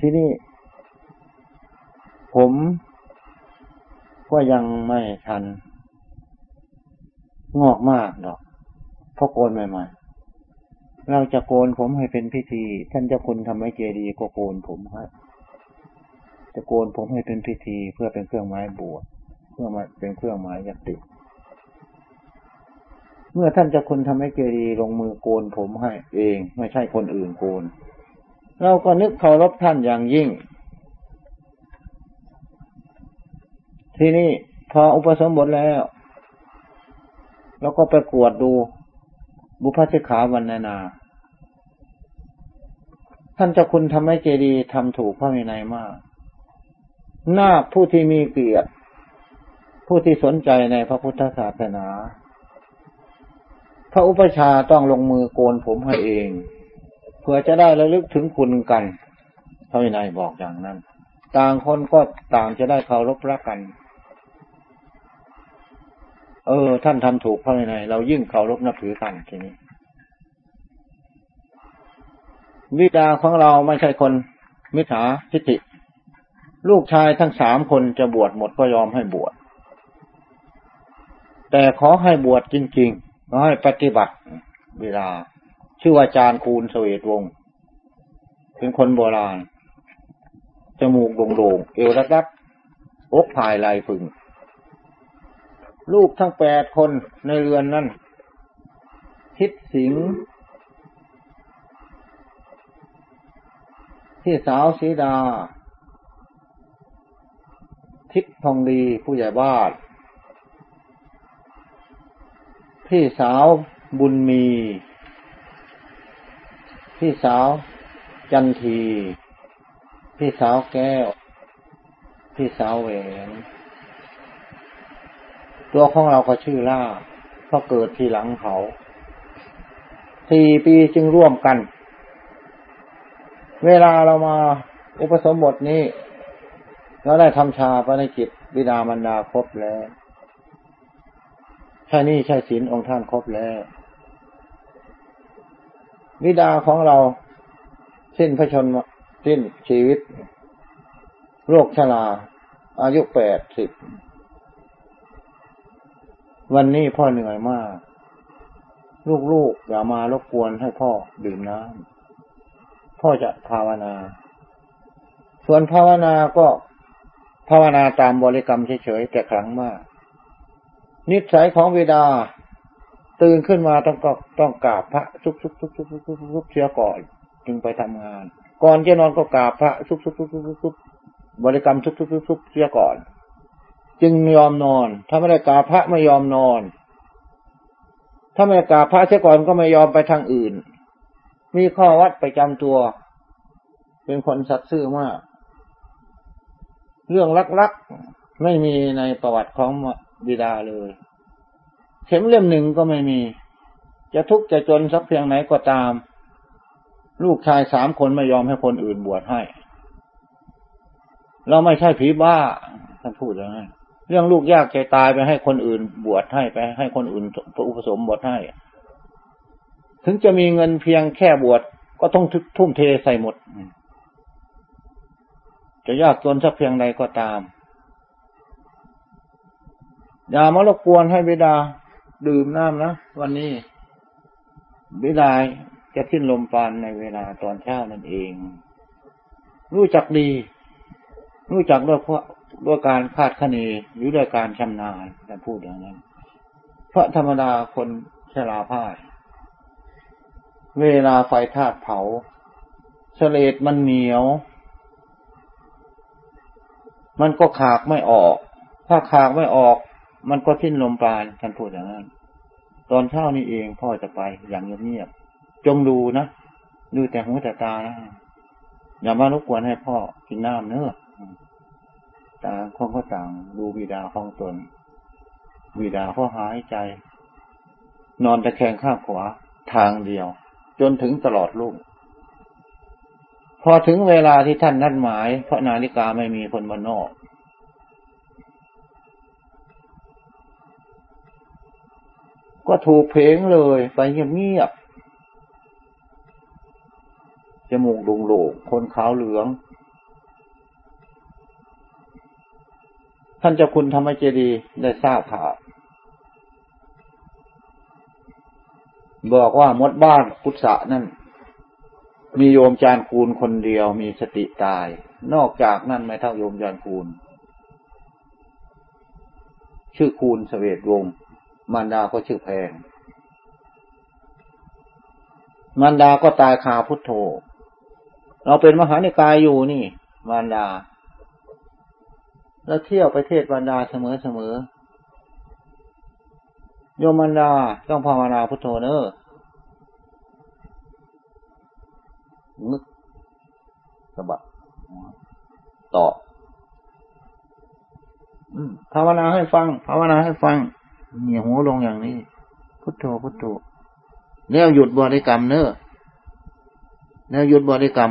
ที่นี่ ผมก็ยังไม่ทัน งอกมากดอกเพราะโกนใหม่ๆ เราจะโกนผมให้เป็นพิธี ท่านเจ้าคุณทำให้เจดีก็โกนผมให้จะโกนผมให้เป็นพิธี เพื่อเป็นเครื่องไม้บวชเพื่อมาเป็นเครื่องหมายยติ เมื่อท่านเจ้าคุณทำให้เจดีลงมือโกนผมให้เอง ไม่ใช่คนอื่นโกน เราก็นึกเคารพท่านอย่างยิ่ง ทีนี้พออุปสมบทแล้วแล้วก็ไปกวดดูบุพสิขาวันนานา ท่านเจ้าคุณทำให้เจดีทำถูกพระวินัยมาก หน้าผู้ที่มีเกียรติ ผู้ที่สนใจในพระพุทธศาสนา พระอุปชาต้องลงมือโกนผมให้เอง พื่อจะได้ระลึกถึงคุณกันพระวินัยบอกอย่างนั้น ต่างคนก็ต่างจะได้เคารพรักกัน เออ ท่านทำถูกพระวินัยเรายิ่งเคารพนับถือกันทีนี้วิดาของเราไม่ใช่คน มิจฉาทิฏฐิลูกชายทั้งสามคนจะบวชหมดก็ยอมให้บวช แต่ขอให้บวชจริงๆขอให้ปฏิบัติเวลา ชื่ออาจารย์คูณเสวตวงศ์เป็นคนโบราณ จมูกโด่งๆ เอวรัดรัดอกภายลายฝึง ลูกทั้งแปดคนในเรือนนั้นทิศสิงที่สาวสีดา ทิศทองดีผู้ใหญ่บ้าน พี่สาวบุญมี พี่สาว จันที พี่สาวแก้ว พี่สาวแหวนตัวของเราก็ชื่อล่าเพราะเกิดทีหลังเขาสี่ปีจึงร่วมกัน เวลาเรามาอุปสมบทนี้ เราได้ทำชาปนกิจบิดามารดาครบแล้วแค่นี้ใช่ศีลองค์ท่านครบแล้ว บิดาของเราสิ้นพระชนสิ้นชีวิต โรคชรา อายุแปดสิบ วันนี้พ่อเหนื่อยมาก ลูกๆอย่ามารบกวนให้พ่อดื่มน้ำพ่อจะภาวนา ส่วนภาวนาก็ภาวนาตามบริกรรมเฉยๆแต่ครั้งมาก นิสัยของเวดา ตื่นขึ้นมาต้องก็ต้องกราบพระซุกซุกซุกซุกซุกซุกเสียก่อนจึงไปทำงาน ก่อนจะนอนก็กราบพระซุกซุกซุกซุกซุกบริกรรมซุกซุกซุกซุกเสียก่อน จึงยอมนอน ถ้าไม่ได้กราบพระไม่ยอมนอน ถ้าไม่ได้กราบพระเสียก่อนก็ไม่ยอมไปทางอื่น มีข้อวัดประจำตัว เป็นคนสัตย์ซื่อมาก เรื่องลักๆไม่มีในประวัติของบิดาเลย เข็มเล่มหนึ่งก็ไม่มี จะทุกข์จะจนสักเพียงไหนก็ตาม ลูกชายสามคนไม่ยอมให้คนอื่นบวชให้ เราไม่ใช่ผีบ้าท่านพูดอย่างนั้นเรื่องลูกยากใจตายไปให้คนอื่นบวชให้ไปให้คนอื่นอุปสมบทให้ ถึงจะมีเงินเพียงแค่บวชก็ต้องทุ่มเทใส่หมด จะยากจนสักเพียงใดก็ตาม อย่ามารบกวนให้บิดา ดื่มน้ำนะวันนี้บิดาจะขึ้นลมปานในเวลาตอนเช้านั่นเอง รู้จักดี รู้จักด้วยเพราะด้วยการคาดคะเนหรือด้วยการชำนาญแต่พูดอย่างนั้น เพราะธรรมดาคนชราพายเวลาไฟธาตุเผาเสลดมันเหนียว มันก็ขากไม่ออก ถ้าขากไม่ออก มันก็ทิ้นลมปราณท่านพูดอย่างนั้น ตอนเช้านี้เองพ่อจะไปอย่างเงียบๆจงดูนะดูแต่หูแต่ตานะอย่ามารบกวนให้พ่อกินน้ำเนื้อต่างคนก็ต่างดูบิดาของตนบิดาเขาหายใจ นอนตะแคงข้างขวาทางเดียว จนถึงตลอดลุ่งพอถึงเวลาที่ท่านนัดหมาย เพราะนาฬิกาไม่มีคนบนนอก ก็ถูกเพงเลย ไปเงียบๆจมูกดุงโหลกคนขาวเหลือง ท่านเจ้าคุณธรรมเจดีได้ทราบข่าวบอกว่ามดบ้านพุทธะนั่น มีโยมจานคูณคนเดียวมีสติตาย นอกจากนั้นไม่เท่าโยมจานคูณ ชื่อคูณสเสวตวงศ์ มารดาก็ชื่อแพง มารดาก็ตายคาพุทโธ เราเป็นมหานิกายอยู่นี่ มารดา แล้วเที่ยวไปเทศมารดาเสมอเสมอโยมมันดาต้องภาวนาพุทโธเนอะงึกสะบัดต่อภาวนาให้ฟัง ภาวนาให้ฟัง เหนียหัวลงอย่างนี้ พุทโธพุทโธแล้วหยุดบริกรรมเนอแล้วหยุดบริกรรม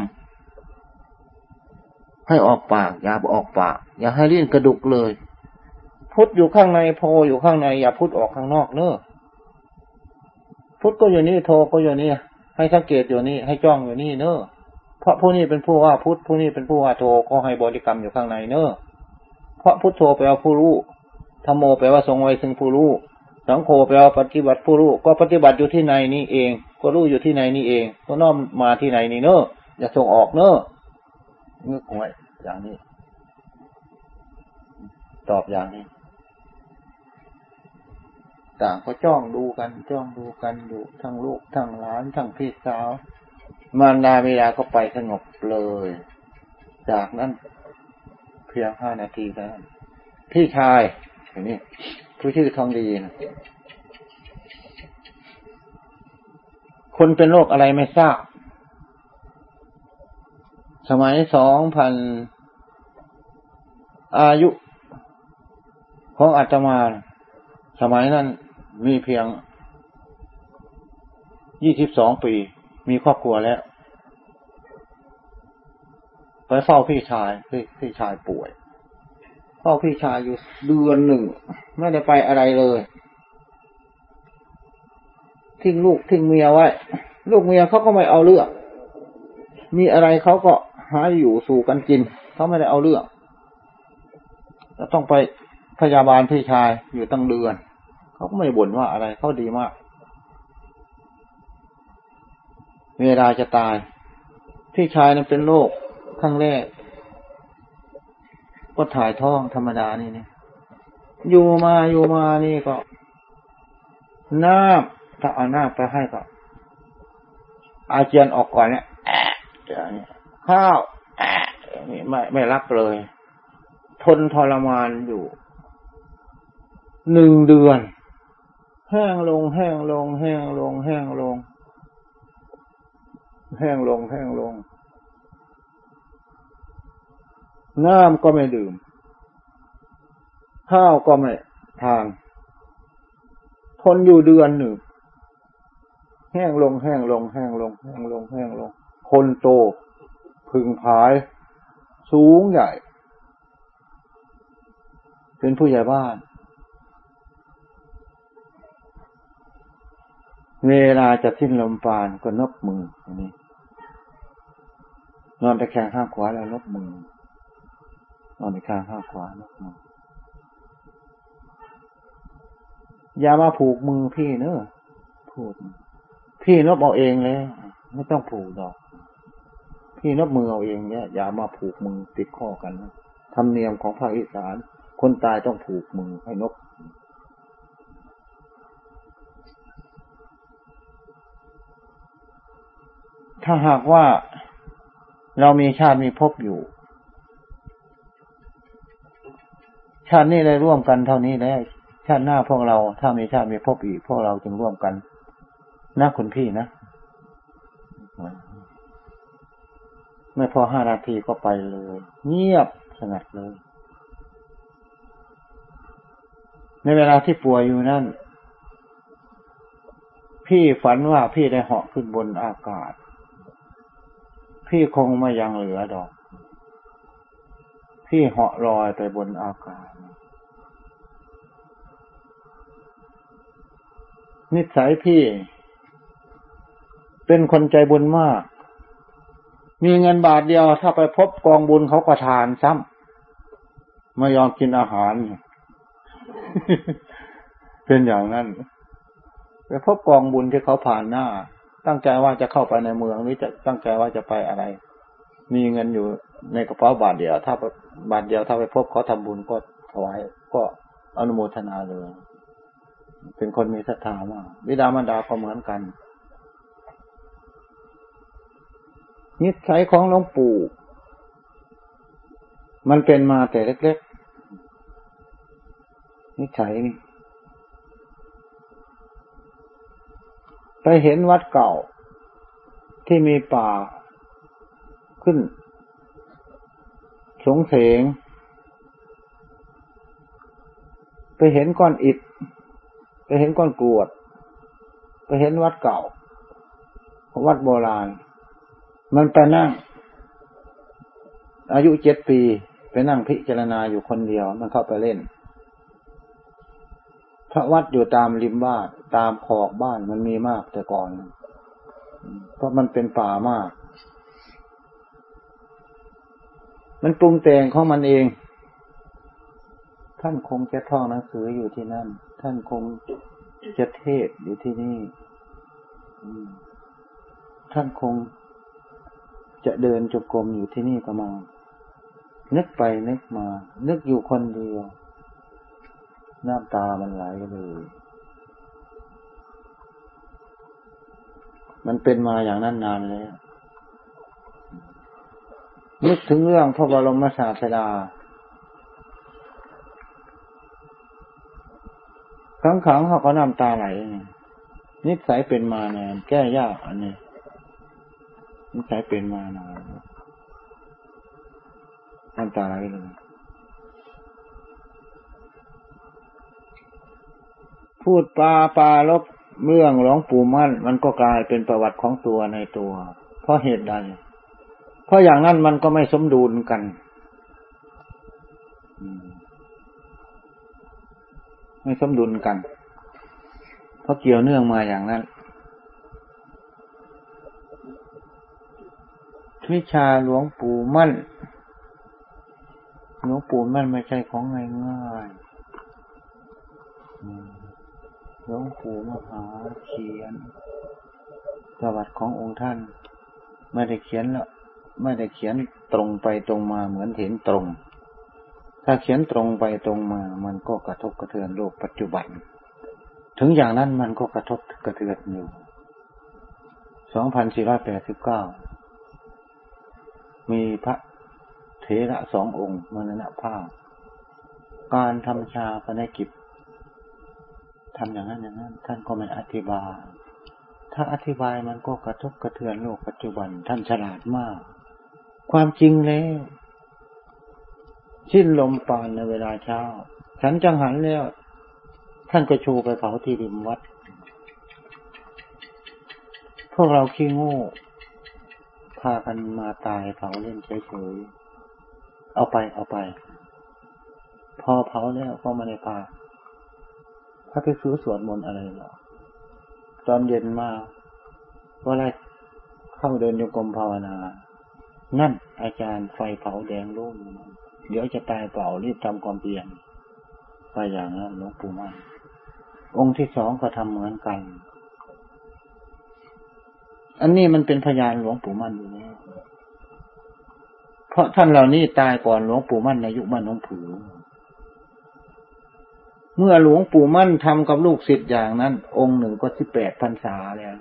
ให้ออกปาก อย่าออกปาก อย่าให้ลิ้นกระดุกเลย พุทธอยู่ข้างในโพอยู่ข้างใน อย่าพุทธออกข้างนอกเนอพุทธก็อยู่นี่โทก็อยู่นี่ให้สังเกตอยู่นี่ให้จ้องอยู่นี่เนอเพราะผู้นี้เป็นผู้ว่าพุทธผู้นี้เป็นผู้ว่าโทก็ให้บริกรรมอยู่ข้างในเนอเพราะพุทโธแปลว่าผู้รู้ ธรรมโมแปลว่าทรงไว้ซึ่งผู้รู้สังโฆแปลว่าปฏิบัติผู้รู้ก็ปฏิบัติอยู่ที่ในนี้เอง ก็รู้อยู่ที่ในนี้เองก็น้อมมาที่ในนี้เนอะอย่าส่งออกเนอะเงือกหวยอย่างนี้ ตอบอย่างนี้ ต่างก็จ้องดูกัน จ้องดูกันอยู่ทั้งลูกทั้งหลานทั้งพี่สาว มารดาเวลาก็ไปสงบเลย จากนั้นเพียงห้านาทีแล้วพี่ชาย อันนี้ผู้ชื่อทองดีนะคนเป็นโรคอะไรไม่ทราบ สมัยสองพันอายุของอาตมา สมัยนั้นมีเพียงยี่สิบสองปี มีครอบครัวแล้ว ไปเฝ้าพี่ชายพี่พี่ชายป่วย เฝ้าพี่ชายอยู่เดือนหนึ่ง ไม่ได้ไปอะไรเลย ทิ้งลูกทิ้งเมียไว้ ลูกเมียเขาก็ไม่เอาเรื่องมีอะไรเขาก็หาอยู่สู่กันกินเขาไม่ได้เอาเรื่องต้องไปพยาบาลพี่ชายอยู่ตั้งเดือน เขาก็ไม่บ่นว่าอะไรเขาดีมาก เวลาจะตาย พี่ชายนั้นเป็นโรคครั้งแรก ก็ถ่ายท้องธรรมดานี่เนี่ยอยู่มาอยู่มานี่ก็น้ำถ้าเอาน้ำไปให้ก็ อาเจียนออกก่อนเนี่ยแอะข้าวแอะไม่ไม่รับเลย ทนทรมานอยู่หนึ่งเดือน แห้งลง แห้งลง แห้งลง แห้งลง แห้งลงแห้งลง น้ำก็ไม่ดื่ม ข้าวก็ไม่ทานทนอยู่เดือนหนึ่ง แห้งลงแห้งลง แห้งลง แห้งลง แห้งลง คนโต พึงพาย สูงใหญ่ เป็นผู้ใหญ่บ้าน เวลาจะสิ้นลมปานก็นบมืออันนี้นอนตะแคงข้างขวาแล้วนบมือ นอนตะแคงข้างขวานบมือย่ามาผูกมือพี่เนอะพูด พี่นบเอาเองเลยไม่ต้องผูกดอก พี่นบมือเอาเองเนี่ยอย่ามาผูกมือติดข้อกันธรรมเนียมของภาคอีสาน คนตายต้องผูกมือให้นบถ้าหากว่าเรามีชาติมีภพอยู่ ชาตินี้ได้ร่วมกันเท่านี้แล้ว ชาติหน้าพวกเราถ้ามีชาติมีภพอีกพวกเราจึงร่วมกันนะคุณพี่นะไม่พอห้านาทีก็ไปเลย เงียบสงัดเลย ในเวลาที่ป่วยอยู่นั่น พี่ฝันว่าพี่ได้เหาะขึ้นบนอากาศ พี่คงไม่ยังเหลือดอก พี่เหาะลอยไปบนอากาศ นิสัยพี่ เป็นคนใจบุญมาก มีเงินบาทเดียวถ้าไปพบกองบุญเขาก็ทานซ้ไม่ยอมกินอาหาร เป็นอย่างนั้นไปพบกองบุญที่เขาผ่านหน้า ตั้งใจว่าจะเข้าไปในเมืองหรือจะตั้งใจว่าจะไปอะไร มีเงินอยู่ในกระเป๋าบาทเดียว ถ้าบาทเดียวถ้าไปพบเขาทำบุญก็ถวายก็อนุโมทนาเลย เป็นคนมีศรัทธามากวิดามารดาก็เหมือนกันนิสัยของหลวงปู่ มันเป็นมาแต่เล็กๆนิสัยนี่ไปเห็นวัดเก่า ที่มีป่าขึ้น สงเสง ไปเห็นก้อนอิฐ ไปเห็นก้อนกรวด ไปเห็นวัดเก่า วัดโบราณ มันไปนั่ง อายุเจ็ดปี ไปนั่งพิจารณาอยู่คนเดียว มันเข้าไปเล่น พระวัดอยู่ตามริมบ้าน ตามขอบบ้านมันมีมากแต่ก่อน เพราะมันเป็นป่ามาก มันปรุงแต่งของมันเอง ท่านคงจะท่องหนังสืออยู่ที่นั่น ท่านคงจะเทศอยู่ที่นี่ท่านคงจะเดินจงกรมอยู่ที่นี่กำลังนึกไปนึกมา นึกอยู่คนเดียว น้ำตามันไหลเลย มันเป็นมาอย่างนั้นนานแล้ว นึกถึงเรื่องพระบรมศาสดาค รั้งขังเขาก็น้ำตาไหลนิสัยเป็นมานานแก้ยากอันนี้นิสัยเป็นมานานน้ำตาไหลเลยพูดปลาปลาลบเรื่องหลวงปู่มั่น มันก็กลายเป็นประวัติของตัวในตัว เพราะเหตุใด เพราะอย่างนั้นมันก็ไม่สมดุลกัน ไม่สมดุลกัน เพราะเกี่ยวเนื่องมาอย่างนั้น วิชาหลวงปู่มั่น หลวงปู่มั่นไม่ใช่ของง่ายๆหลวงปู่มหาเขียน ประวัติขององค์ท่าน ไม่ได้เขียนแล้วไม่ได้เขียนตรงไปตรงมาเหมือนเห็นตรง ถ้าเขียนตรงไปตรงมา มันก็กระทบกระเทือนโลกปัจจุบัน ถึงอย่างนั้นมันก็กระทบกระเทือนอยู่ 2489 มีพระเถระสององค์มรณภาพ การทำชาปนกิจทำอย่างนั้นอย่างนั้น ท่านก็ไม่อธิบาย ถ้าอธิบายมันก็กระทบกระเทือนโลกปัจจุบัน ท่านฉลาดมาก ความจริงแล้ว สิ้นลมปานในเวลาเช้า ฉันจังหันแล้ว ท่านก็ชูไปเผาที่ริมวัด พวกเราขี้โง่พากันมาตายเผาเล่นเฉยๆเอาไปเอาไป พอเผาแล้วก็มาในป่าพระภิกษุสวดมนต์อะไรหรอตอนเย็นมาก็ไล่เข้าเดินโยกรมภาวนา นั่นอาจารย์ไฟเผาแดงรุ่ม เดี๋ยวจะตายเปล่ารีบทำความเปลี่ยนไปอย่างนั้นหลวงปู่มั่นองค์ที่สองก็ทำเหมือนกัน อันนี้มันเป็นพยานหลวงปู่มั่นอยู่แล้วเพราะท่านเหล่านี้ตายก่อนหลวงปู่มั่นในยุคมั่นน้องผือ เมื่อหลวงปู่มั่นทำกับลูกศิษย์อย่างนั้น องค์หนึ่งก็สิบแปดพรรษาแล้ว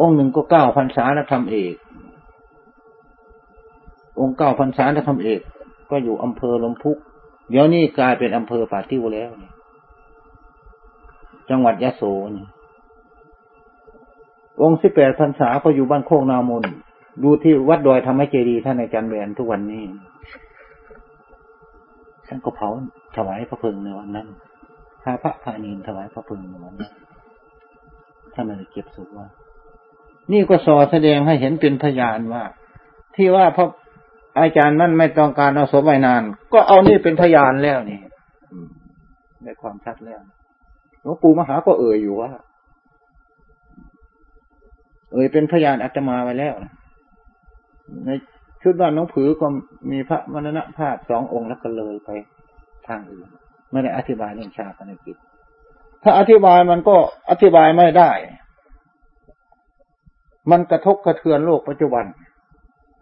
องค์หนึ่งก็เก้าพรรษาแล้วทำเอก องค์เก้าพรรษาแล้วทำเอก ก็อยู่อำเภอลมพุก เดี๋ยวนี้กลายเป็นอำเภอป่าติ้วแล้วจังหวัดยะโสนี่องค์สิบแปดพรรษาก็อยู่บ้านโคกนามนดูที่วัดดอยทำให้เจดีท่านอาจารย์แบนทุกวันนี้ท่านก็เผาถวายพระเพลิงในวันนั้นพาพระพานินถวายพระพึงเหมือนถ้ามันเก็บสุดว่า นี่ก็สอแสดงให้เห็นเป็นพยานว่า ที่ว่าพระ อาจารย์นั่นไม่ต้องการเอาศพไว้นาน ก็เอานี่เป็นพยานแล้วนี่ได้ความชัดแล้วหลวงปู่มหาก็เอ่ยอยู่ว่า เอ่ยเป็นพยานอาตมาไว้แล้วในชุดบ้านน้องผือก็มีพระมรณภาพสององค์แล้วก็เลยไปทางอื่นไม่ได้อธิบายเรื่องชาปนกิจถ้าอธิบายมันก็อธิบายไม่ได้ มันกระทบกระเทือนโลกปัจจุบัน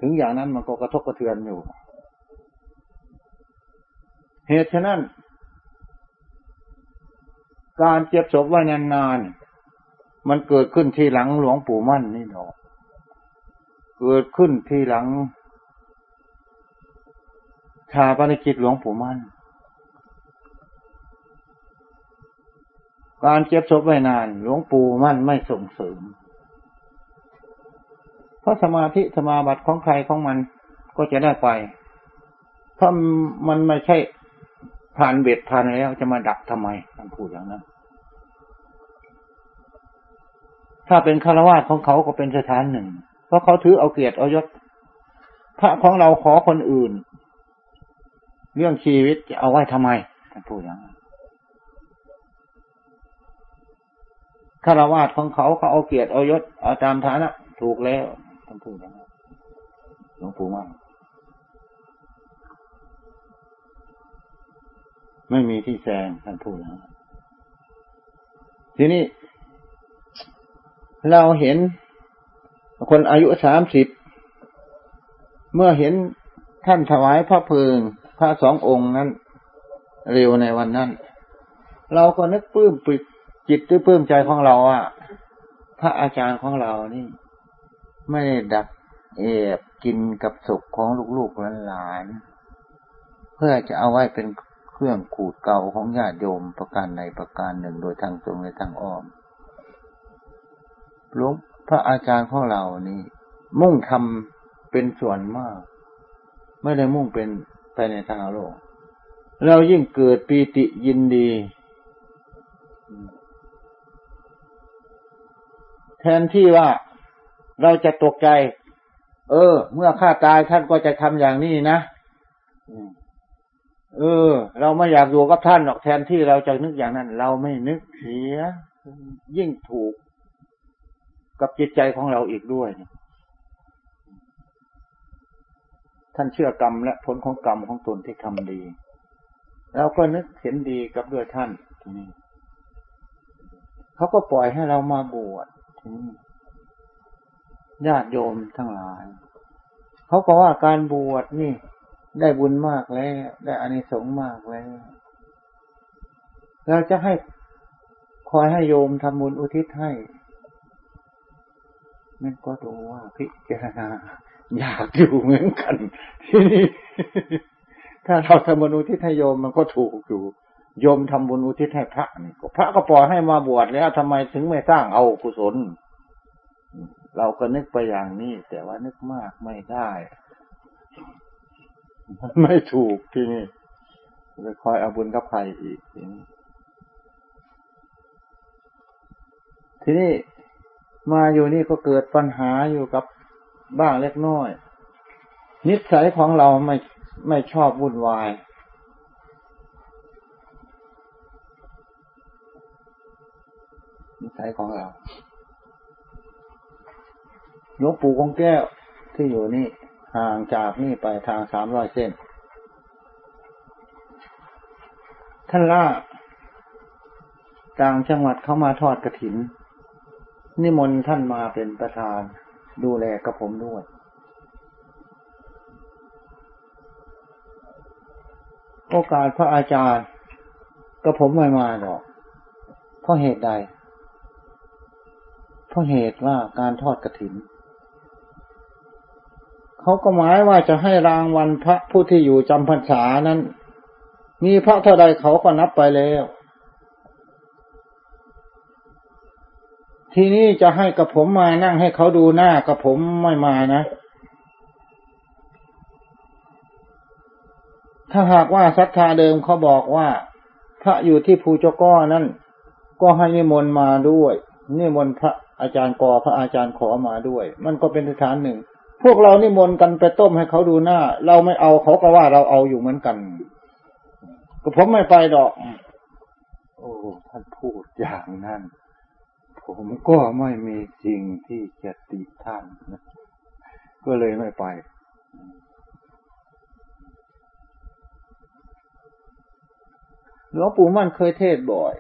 ถึงอย่างนั้นมันก็กระทบกระเทือนอยู่ เหตุฉะนั้น การเจ็บศพไว้นานๆมันเกิดขึ้นที่หลังหลวงปู่มั่นนี่เนาะเกิดขึ้นที่หลังชาปนกิจหลวงปู่มั่น การเจ็บศพไว้นาน หลวงปู่มั่นไม่ส่งเสริม ราะสมาธิสมาบัติของใครของมันก็จะได้ไป ถ้ามันไม่ใช่ผ่านเบ็ดผ่านแล้วจะมาดักทำไมท่านพูดอย่างนั้น ถ้าเป็นคารวะของเขาก็เป็นสถานหนึ่ง เพราะเขาถือเอาเกียรติเอายศ พระของเราขอคนอื่น เรื่องชีวิตจะเอาไว้ทำไมท่านพูดอย่างนั้นคารวาสของเขาเขาเอาเกียรติเอายศเอาตามฐานะถูกแล้ว ท่านพูดอย่างนั้นหลวงปู่มั่นไม่มีที่แซงท่านพูดอย่างนั้ทีนี้ เราเห็น คนอายุสามสิบ เมื่อเห็นท่านถวายพระเพลิงพระสององค์นั้น เร็วในวันนั้น เราก็นึกปลื้มปิดจิตด้วยปลื้มใจของเราอะ พระอาจารย์ของเรานี่ ไม่ได้ดักเอบกินกับศพของลูกๆหลานๆเพื่อจะเอาไว้เป็นเครื่องขูดเก่าของญาติโยมประการใดประการหนึ่งโดยทางตรงในทางอ้อมหลวงพระอาจารย์ของเรานี่ มุ่งทำเป็นส่วนมาก ไม่ได้มุ่งเป็นไปในทางโลก เรายิ่งเกิดปีติยินดี แทนที่ว่า เราจะตกใจ เออ เมื่อข้าตายท่านก็จะทำอย่างนี้นะเออ เราไม่อยากอยู่กับท่านหรอกแทนที่เราจะนึกอย่างนั้น เราไม่นึกเสีย ยิ่งถูกกับจิตใจของเราอีกด้วย ท่านเชื่อกรรมและผลของกรรมของตนที่ทำดีเราก็นึกเห็นดีกับด้วยท่านทีนี้เขาก็ปล่อยให้เรามาบวชทีนี้ ญาติโยมทั้งหลาย เขาก็ว่าการบวชนี่ ได้บุญมากแล้ว ได้อานิสงส์มากแล้วเราจะให้คอยให้โยมทำบุญอุทิศให้มันก็ดูว่าพิจารณาอยากอยู่เหมือนกัน ที่นี่ถ้าเราทำบุญอุทิศให้โยมมันก็ถูกอยู่โยมทำบุญอุทิศให้พระนี่ก็พระก็ปล่อยให้มาบวชแล้วทำไมถึงไม่สร้างเอากุศล เราก็นึกไปอย่างนี้ แต่ว่านึกมากไม่ได้ มันไม่ถูกที่นี่ไปคอยเอาบุญกับใครอีกทีนี้ทีนี้มาอยู่นี่ก็เกิดปัญหาอยู่กับบ้างเล็กน้อย นิสัยของเราไม่ไม่ชอบวุ่นวายนิสัยของเรา หลวงปู่คงแก้วที่อยู่นี่ห่างจากนี่ไปทางสามร้อยเส้น ท่านล่าต่างจังหวัดเขามาทอดกระถิน นิมนต์ท่านมาเป็นประธาน ดูแลกับผมด้วย โอกาสพระอาจารย์ก็ผมไม่มาหรอกเพราะเหตุใด เพราะเหตุว่าการทอดกระถิน เขาก็หมายว่าจะให้รางวัลพระผู้ที่อยู่จำพรรษานั้น มีพระเท่าใดเขาก็นับไปแล้ว ทีนี้จะให้กับผมมานั่งให้เขาดูหน้ากับผมไม่มานะถ้าหากว่าศรัทธาเดิมเขาบอกว่า พระอยู่ที่ภูเจ้าก้อนั้นก็ให้นิมนต์มาด้วยนิมนต์พระอาจารย์กอพระอาจารย์ขอมาด้วย มันก็เป็นสถานหนึ่ง พวกเรานิมนต์กันไปต้มให้เขาดูหน้า เราไม่เอาเขาก็ว่าเราเอาอยู่เหมือนกันก็ผมไม่ไปดอก โอ้ท่านพูดอย่างนั้น ผมก็ไม่มีสิ่งที่จะติท่านนะก็เลยไม่ไปหลวงปู่มั่นเคยเทศบ่อย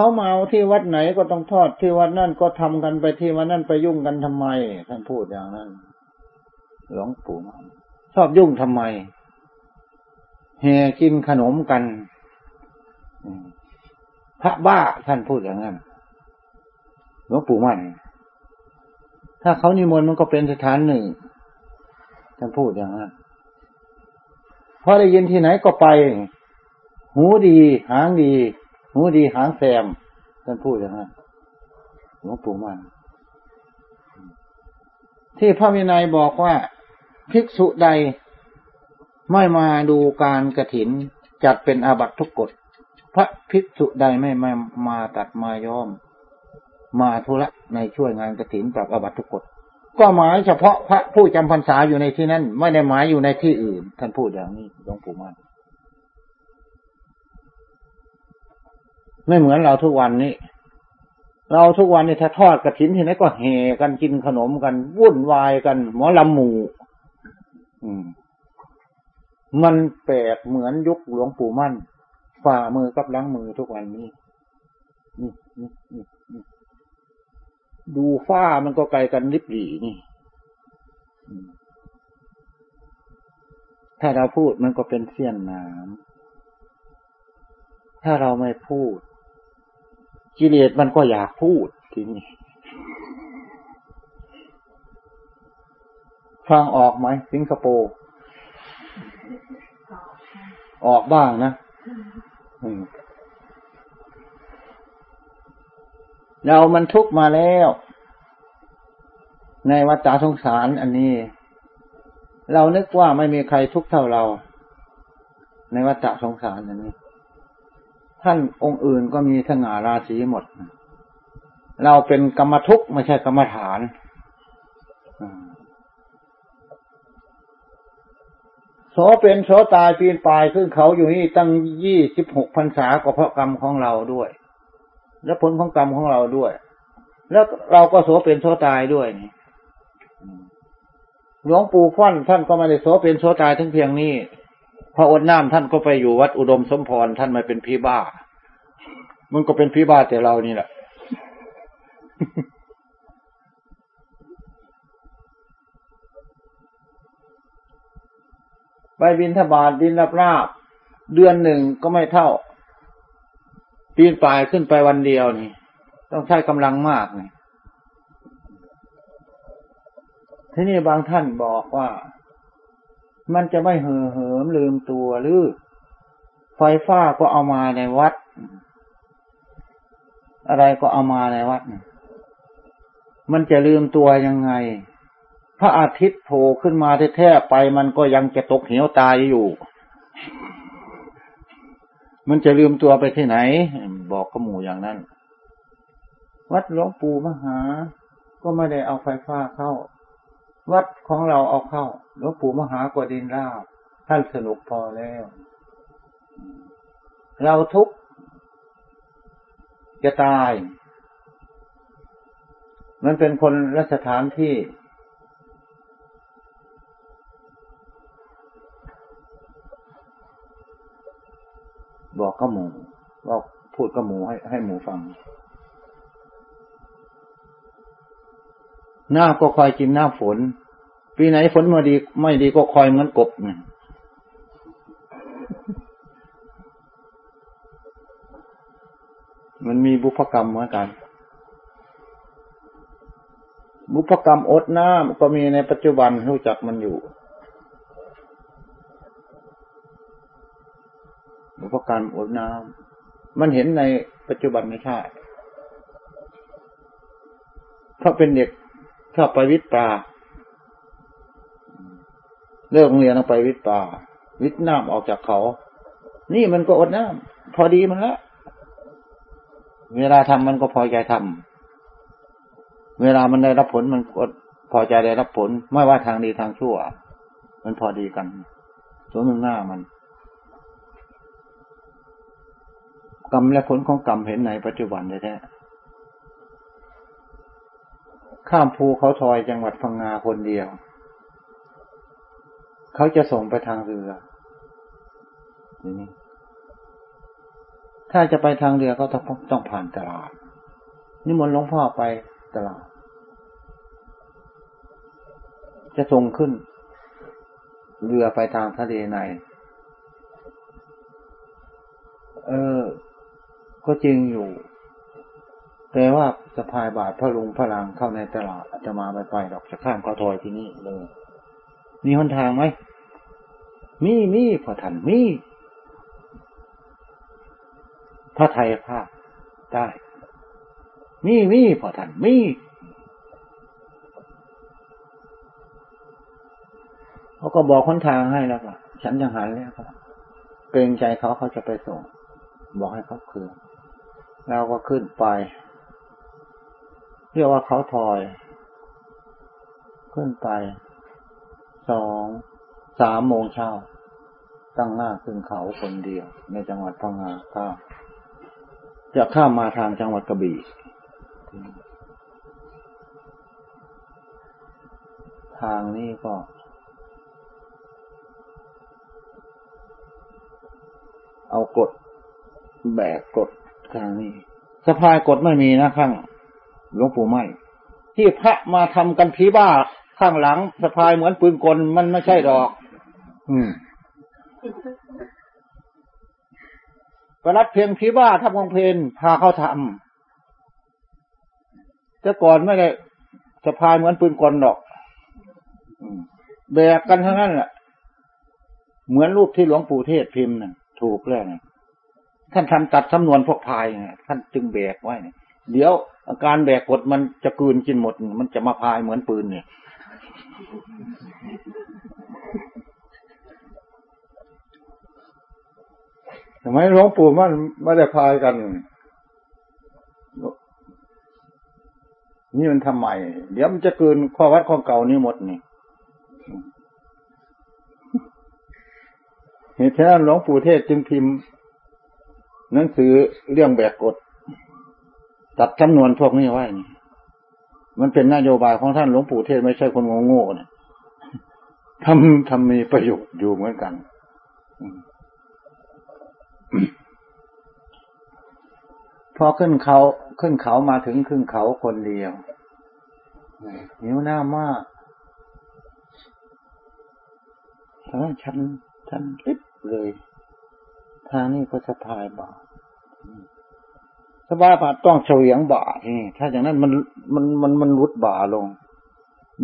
เขามาเอาที่วัดไหนก็ต้องทอดที่วัดนั่นก็ทำกันไปที่วัดนั่นไปยุ่งกันทำไม ท่านพูดอย่างนั้น หลวงปู่มั่นชอบยุ่งทำไมแห่กินขนมกันพระบ้าท่านพูดอย่างนั้นหลวงปู่มั่นถ้าเขานิมนต์มันก็เป็นสถานหนึ่งท่านพูดอย่างนั้นพอได้ยินที่ไหนก็ไป หูดี หางดี หูดีหางแซมท่านพูดอย่างนั้นหลวงปู่มันที่พระวินัยบอกว่า ภิกษุใดไม่มาดูการกระถินจัดเป็นอาบัตทุกกฎพระภิกษุใดไม่มามาตัดมาย้อม มาธุระในช่วยงานกระถินปรับอาบัตทุกกฎก็หมายเฉพาะพระผู้จำพรรษาอยู่ในที่นั้น ไม่ได้หมายอยู่ในที่อื่น ท่านพูดอย่างนี้หลวงปู่มั่น ไม่เหมือนเราทุกวันนี้ เราทุกวันนี้ถ้าทอดกระถินที่ไหนก็เฮกันกินขนมกันวุ่นวายกัน หมอลำหมูอืม มันแปลกเหมือนยุคหลวงปู่มั่น ฝ่ามือกับล้างมือทุกวันนี้ดูฝ้ามันก็ไกลกันริบหรี่นี่ ถ้าเราพูดมันก็เป็นเสี้ยนน้ำถ้าเราไม่พูด กิเลสมันก็อยากพูดทีนี้ฟังออกไหมสิงคโปร์ออกบ้างนะเรามันทุกมาแล้ว ในวัฏสงสารอันนี้ เรานึกว่าไม่มีใครทุกเท่าเรา ในวัฏสงสารอันนี้ ท่านองค์อื่นก็มีสง่าราศีหมด เราเป็นกรรมทุกข์ไม่ใช่กรรมฐาน โสเป็นโสตายปีนปลายขึ้นเขาอยู่นี่ตั้งยี่สิบหกพรรษาก็เพราะกรรมของเราด้วย และผลของกรรมของเราด้วย แล้วเราก็โสเป็นโสตายด้วยนี่หลวงปู่ฟั่นท่านก็ไม่ได้โสเป็นโสตายทั้งเพียงนี้ พระอดน้ำท่านก็ไปอยู่วัดอุดมสมพรท่านมาเป็นพี่บ้า มันก็เป็นพี่บ้าแต่เรานี่แหละไปบินทบาทดินรับราบ เดือนหนึ่งก็ไม่เท่า ปีนป่ายขึ้นไปวันเดียวนี่ ต้องใช้กำลังมากนี่ที่นี่บางท่านบอกว่า มันจะไม่เห่อเหิมลืมตัวหรือ ไฟฟ้าก็เอามาในวัด อะไรก็เอามาในวัด มันจะลืมตัวยังไง พระอาทิตย์โผล่ขึ้นมาแท้ๆไป มันก็ยังจะตกเหวตายอยู่ มันจะลืมตัวไปที่ไหน บอกขมูอย่างนั้น วัดหลวงปู่มหา ก็ไม่ได้เอาไฟฟ้าเข้า วัดของเราเอาเข้าหลวงปู่มหากวดินราบท่านสนุกพอแล้ว เราทุกจะตาย มันเป็นคนรัสถานที่ บอกก็หมูบอกพูดก็หมูให้ให้หมูฟัง หน้าก็คอยกินหน้าฝน ปีไหนฝนมาดี ไม่ดีก็คอยเหมือนกบเนี่ยมันมีบุพกรรมเหมือนกัน บุพกรรมอดน้ำก็มีในปัจจุบันรู้จักมันอยู่เพการมอดน้ำมันเห็นในปัจจุบันไม่ใช่เพราะเป็นเด็ก ชอบไปวิทย์ปลาเลิกเรียนต้องไปวิทย์ปลาวิทย์น้ำออกจากเขา นี่มันก็อดน้ำพอดีมันละเวลาทำมันก็พอใจทำเวลามันได้รับผลมันก็พอใจได้รับผล ไม่ว่าทางดีทางชั่ว มันพอดีกันสมหน้ามันกรรมและผลของกรรมเห็นในปัจจุบันแท้ ข้ามภูเขาทอยจังหวัดพังงาคนเดียว เขาจะส่งไปทางเรือนี่ถ้าจะไปทางเรือก็ต้องต้องผ่านตลาดนิมนหลวงพ่อไปตลาด จะส่งขึ้น เรือไปทางทะเลใน เออ ก็จริงอยู่ แต่ว่าสะพายบาทพระลุงพระลังเข้าในตลาดอาจะมาไปไปดอกจะข้ามกอทอยที่นี่เลยมีหนทางไหมมีมีพอทันมีพระไทยภาคได้มีมีพอทันมีเขาก็บอกคนทางให้แล้วก็ฉันยังหันแล้วก็เกรงใจเขาเขาจะไปส่ง บอกให้เขาคืนเราก็ขึ้นไป เรียกว่าเขาถอย ขึ้นไป สองสามโมงเช้า ตั้งหน้าขึ้นเขาคนเดียว ในจังหวัดพังงาข้าจะข้ามมาทางจังหวัดกระบี่ทางนี้ก็ เอากดแบกกดทางนี้สะพายกดไม่มีนะข้าง หลวงปู่ไม่ที่พระมาทำกันผีบ้าข้างหลังสะพายเหมือนปืนกลมันไม่ใช่ดอก อืมประลัดเพียงผีบ้าทำกองเพลนพาเขาทำแต่ก่อนไม่ได้สะพายเหมือนปืนกลดอกแบกกันทั้งนั้นแหละเหมือนรูปที่หลวงปู่เทศพิมพ์น่ะ ถูกแล้วท่านทำตัดสำนวนพวกพายท่านจึงแบกไว้เนี่ย เดี๋ยวอาการแบกกดมันจะกืนกินหมด มันจะมาพายเหมือนปืนเนี่ย ทำไมหลวงปู่มันไม่ได้พายกัน นี่มันทำไม เดี๋ยวมันจะกินข้อวัดข้อเก่านี้หมดนี่เหตุฉะนั้นหลวงปู่เทศจึงพิมพ์หนังสือเรื่องแบกกฎ ตัดจำนวนพวกนี้ไว้นี่มันเป็นนโยบายของท่านหลวงปู่เทศไม่ใช่คนโง่ๆนะทำทำมีประโยชน์อยู่เหมือนกันพอขึ้นเขาขึ้นเขามาถึงขึ้นเขาคนเดียวหิวหน้ามากแต่ว่าฉันฉันริบเลย ทางนี้ก็สะพายบ่า สบายบาต้องเฉียงบ่านี่ถ้าอย่างนั้นมันมันมันมันรุดบ่าลง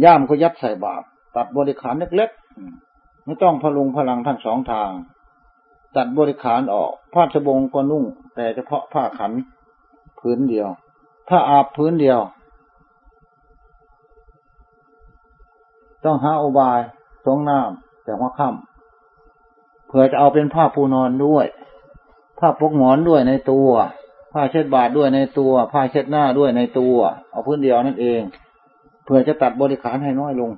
ย่ามก็ยัดใส่บาตัดบริขารเล็กๆไม่ต้องพลุงพลังทั้งสองทาง ตัดบริขารออก ผ้าสบงก็นุ่ง แต่เฉพาะผ้าขันพื้นเดียว ถ้าอาบพื้นเดียว ต้องหาอบายสงน้ำแต่ว่าค่ำเผื่อจะเอาเป็นผ้าปูนอนด้วย ผ้าปกหมอนด้วยในตัว ผ้าเช็ดบาทด้วยในตัว ผ้าเช็ดหน้าด้วยในตัว เอาพื้นเดียวนั่นเอง เพื่อจะตัดบริขารให้น้อยลง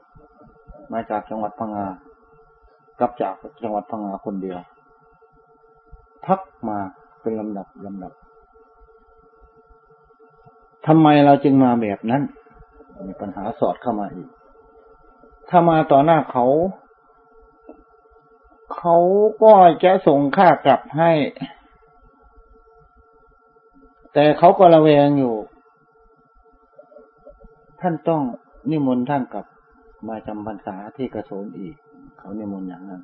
มาจากจังหวัดพังงากลับจากจังหวัดพังงาคนเดียว พักมาเป็นลำดับลำดับทำไมเราจึงมาแบบนั้น มีปัญหาสอดเข้ามาอีก ถ้ามาต่อหน้าเขา เขาก็จะส่งค่ากลับให้ แต่เขาก็ระแวงอยู่ ท่านต้องนิมนต์ท่านกลับมาจำพรรษาที่กระโสนอีก เขานิมนต์อย่างนั้น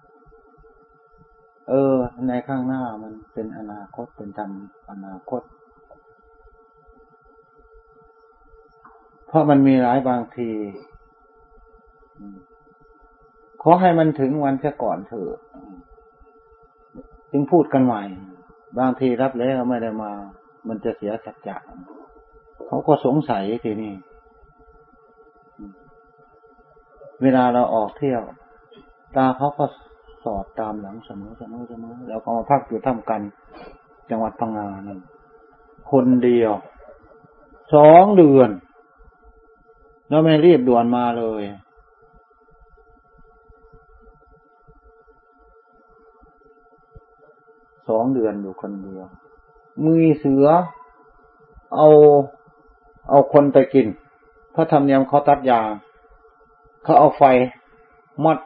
เออ ในข้างหน้ามันเป็นอนาคตเป็นธรรมอนาคต เพราะมันมีหลายบางที ขอให้มันถึงวันแค่ก่อนเถอะจึงพูดกันใหม่ บางทีรับแล้วไม่ได้มา มันจะเสียสัจจะเขาก็สงสัยทีนี้เวลาเราออกเที่ยว ตาเขาก็สอดตามหลังเสมอเสมอเสมอแล้วก็มาพักอยู่ท่ามกัน จังหวัดพังงานั่นคนเดียวสองเดือน แล้วไม่รีบด่วนมาเลย สองเดือนอยู่คนเดียว มือเสือ เอาเอาคนไปกิน พระธรรมเนียมเขาตัดยางเขาเอาไฟมัด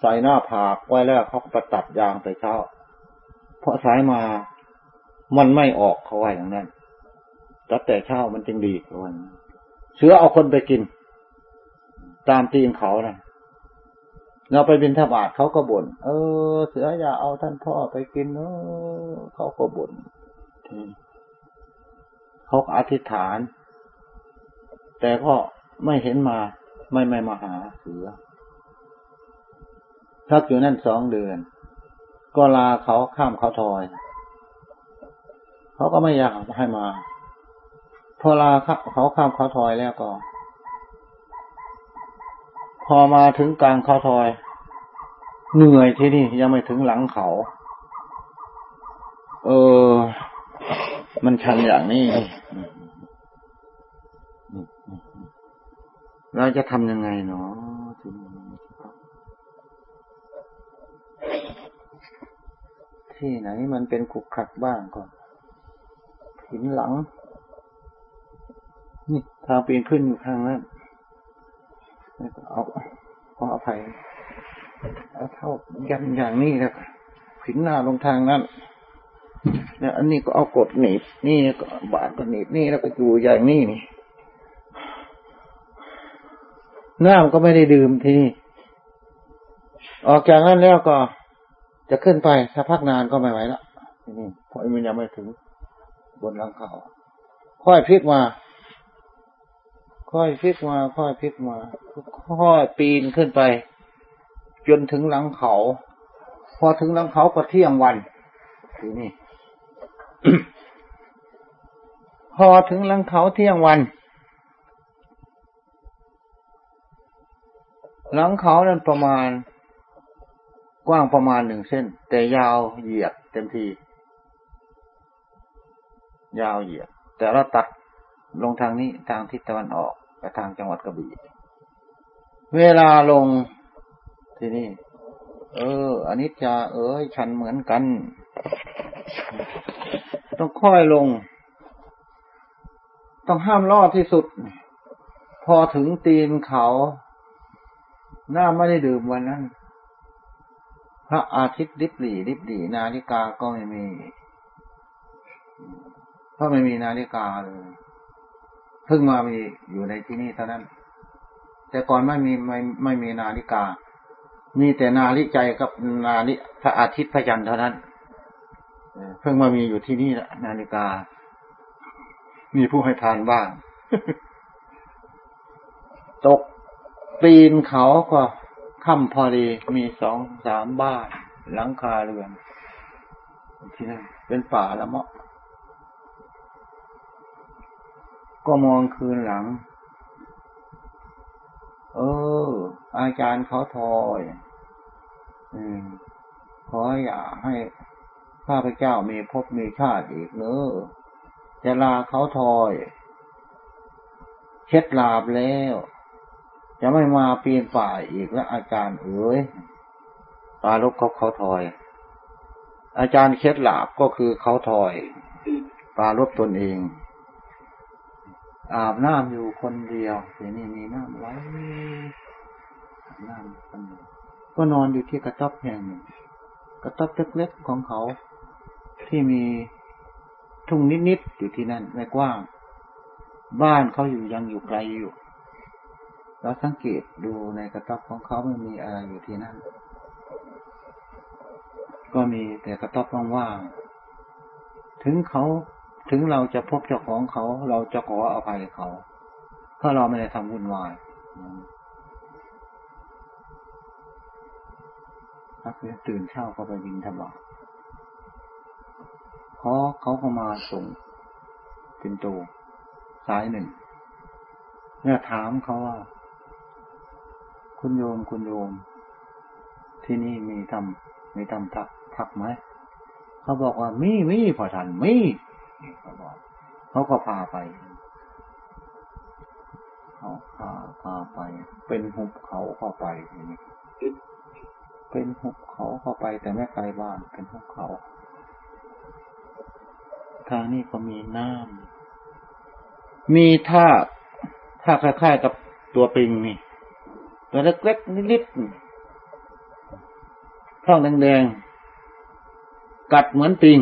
ใส่หน้าผากไว้แล้วเขาประตัดยางแต่เช้า เพราะสายมามันไม่ออกเขาว่าอย่างนั้นตัดแต่เช้ามันจึงดีเขาว่าเสือเอาคนไปกิน ตามตีนเขานะเราไปบินทบาทเขาก็บน่น เออ เสืออย่าเอาท่านพ่อไปกินเออเขาก็บน่น เขาอธิษฐาน แต่ก็ไม่เห็นมา ไม่ไม่มาหาเสือพักอยู่นั่นสองเดือน ก็ลาเขาข้ามเขาทอย เขาก็ไม่อยากให้มา พอลาเขาข้ามเขาทอยแล้วก็ พอมาถึงกลางเขาทอย เหนื่อยที่นี่ยังไม่ถึงหลังเขา เออ มันชันอย่างนี้ เราจะทำยังไงเนาะที่ไหนมันเป็นขุกขัดบ้างก็หินหลัง นี่ทางปีนขึ้นอยู่ข้างนั้นเอาขออภัยเอาเท่ายันอย่างนี้แล้วหินหน้าลงทางนั้น แล้วอันนี้ก็เอากดหนีบนี่ก็บาดก็หนีบนี่แล้วก็อยู่อย่างนี้นี่น้ำก็ไม่ได้ดื่มทีนี้ออกจากนั้นแล้วก็จะขึ้นไปสักพักนานก็ไม่ไหวแล้วนี่เพราะมันยังไม่ถึงบนหลังเขาค่อยพลิกมา ค่อยพลิกมา ค่อยพลิกมาค่อยปีนขึ้นไป จนถึงหลังเขา พอถึงหลังเขาก็เที่ยงวันทีนี่ พอถึงหลังเขาเที่ยงวัน หลังเขานั้นประมาณ กว้างประมาณหนึ่งเส้น แต่ยาวเหยียดเต็มที ยาวเหยียด แต่เราตัดลงทางนี้ทางทิศตะวันออกไปทางจังหวัดกระบี่เวลาลงที่นี่ เอออันนี้จะเอ้ยฉันเหมือนกัน ต้องค่อยลง ต้องห้ามลอดที่สุด พอถึงตีนเขา หน้าไม่ได้ดื่มวันนั้น พระอาทิตย์ริบหลีริบหลีนาฬิกาก็ไม่มีเพราะไม่มีนาฬิกาเลยเพิ่งมามีอยู่ในที่นี่เท่านั้น แต่ก่อนไม่มีไม่ไม่มีนาฬิกา มีแต่นาฬิใจกับนาฬิพระอาทิตย์พระจันทร์เท่านั้น เพิ่งมามีอยู่ที่นี่ละนาฬิกา มีผู้ให้ทานบ้าง ตกปีนเขาก็ค่ำพอดีมีสองสามบ้านหลังคาเรือนที่นั่นเป็นป่าละเมาะ ก็มองคืนหลัง เออ อาจารย์เขาทอยอืมขออย่าให้ ข้าพเจ้ามีพบมีชาติอีกเนอจะลาเขาทอย เช็ดลาบแล้ว จะไม่มาปีนป่ายอีกแล้วอาจารย์เอ๋ยปาลบเขาเขาถอย อาจารย์เคล็ดลาบก็คือเขาถอยปาลบตนเอง อาบน้ำอยู่คนเดียวเสียนี่มีน้ำไว้น้ำคนก็นอนอยู่ที่กระต๊อบแห่งหนึ่งกระต๊อบเล็กๆของเขา ที่มีทุ่งนิดๆอยู่ที่นั่นไม่กว้าง บ้านเขาอยู่ยังอยู่ไกลอยู่ เราสังเกตดูในกระต๊อบของเขาไม่มีอะไรอยู่ที่นั่น ก็มีแต่กระต๊อบว่างๆถึงเขาถึงเราจะพบเจ้าของเขาเราจะขออภัยเขาเพราะเราไม่ได้ทำวุ่นวายพักตื่นเช้าก็ไปบินธบาเพราะเขาเข้ามาส่งเป็นตัวสายหนึ่งเนี่ยถามเขาว่า คุณโยมคุณโยม ที่นี่มีทำมีทำทักทักไหมเขาบอกว่ามีมีพอทันมีเขาบอกเขาก็พาไปเขาพาพาไป เป็นหุบเขาเข้าไปเป็นหุบเขาเข้าไปแต่ไม่ไกลบ้านเป็นหุบเขา ทางนี้ก็มีน้ำมีท่าท่าคล้ายๆกับตัวปิงนี่ ตัวเล็กๆนิดๆช่องแดงๆ กัดเหมือนปิง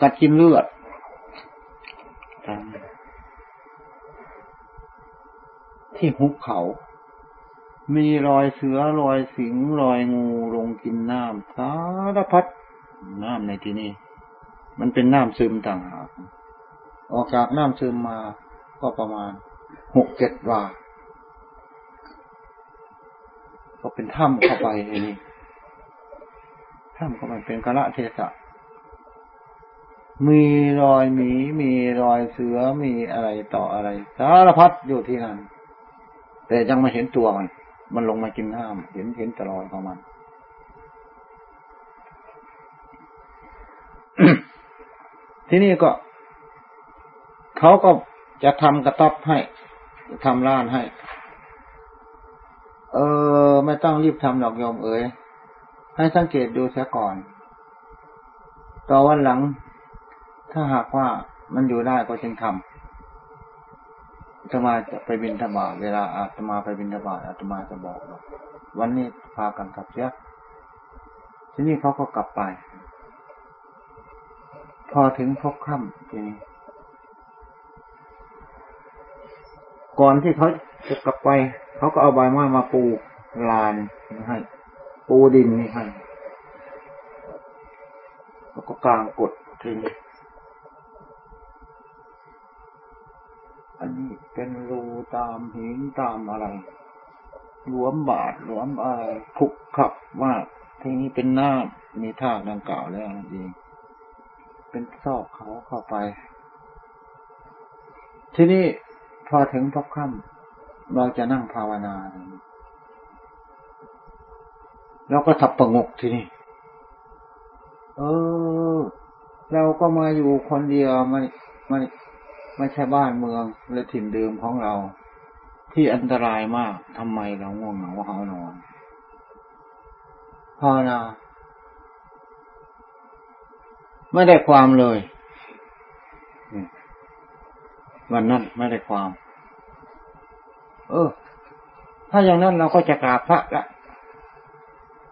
กัดกินเลือดที่หุบเขา มีรอยเสือรอยสิงรอยงูลงกินน้ำสารพัด น้ำในที่นี้ มันเป็นน้ำซึมต่างหากออกจากน้ำซึมมาก็ประมาณหกเจ็ดวาก็เป็นถ้ำเข้าไปนี่ถ้ำเข้าไปเป็นกระเทศะมีรอยหมีมีรอยเสือมีอะไรต่ออะไรสารพัดอยู่ที่นั่นแต่ยังไม่เห็นตัวมัน มันลงมากินน้ำเห็นเห็นแต่รอยของมัน ที่นี่ก็เขาก็จะทำกระต๊อบให้ทำร้านให้ เออ ไม่ต้องรีบทำหรอกโยมเอ๋ยให้สังเกตดูเสียก่อน ต่อวันหลัง ถ้าหากว่ามันอยู่ได้ก็จึงทำอาตมาจะไปบินธบาตเวลาอาตมาไปบินธบาตอาตมาจะบอกวันนี้พากันกลับเสียที่นี่เขาก็กลับไป พอถึงพบค่ำทีนี้ก่อนที่เขาจะกลับไป เขาก็เอาใบไม้มาปูลานให้ ปูดินนี่ให้แล้วก็กลางกดทีนี้อันนี้เป็นรูตามหินตามอะไรหลวมบาดหลวมอะไรขุกขับมากทีนี้เป็นหน้ามีท่าดังกล่าวแล้วจริง เป็นซอกเขาเข้าไป ที่นี่พอถึงพบค่ำเราจะนั่งภาวนาเราก็ทับประงกที่นี่ เออ เราก็มาอยู่คนเดียวไม่ไม่ไม่ใช่บ้านเมืองและถิ่นเดิมของเรา ที่อันตรายมากทำไมเราง่วงเหงาเหานอนภาวนา ไม่ได้ความเลย วันนั้นไม่ได้ความ เออ ถ้าอย่างนั้นเราก็จะกราบพระละ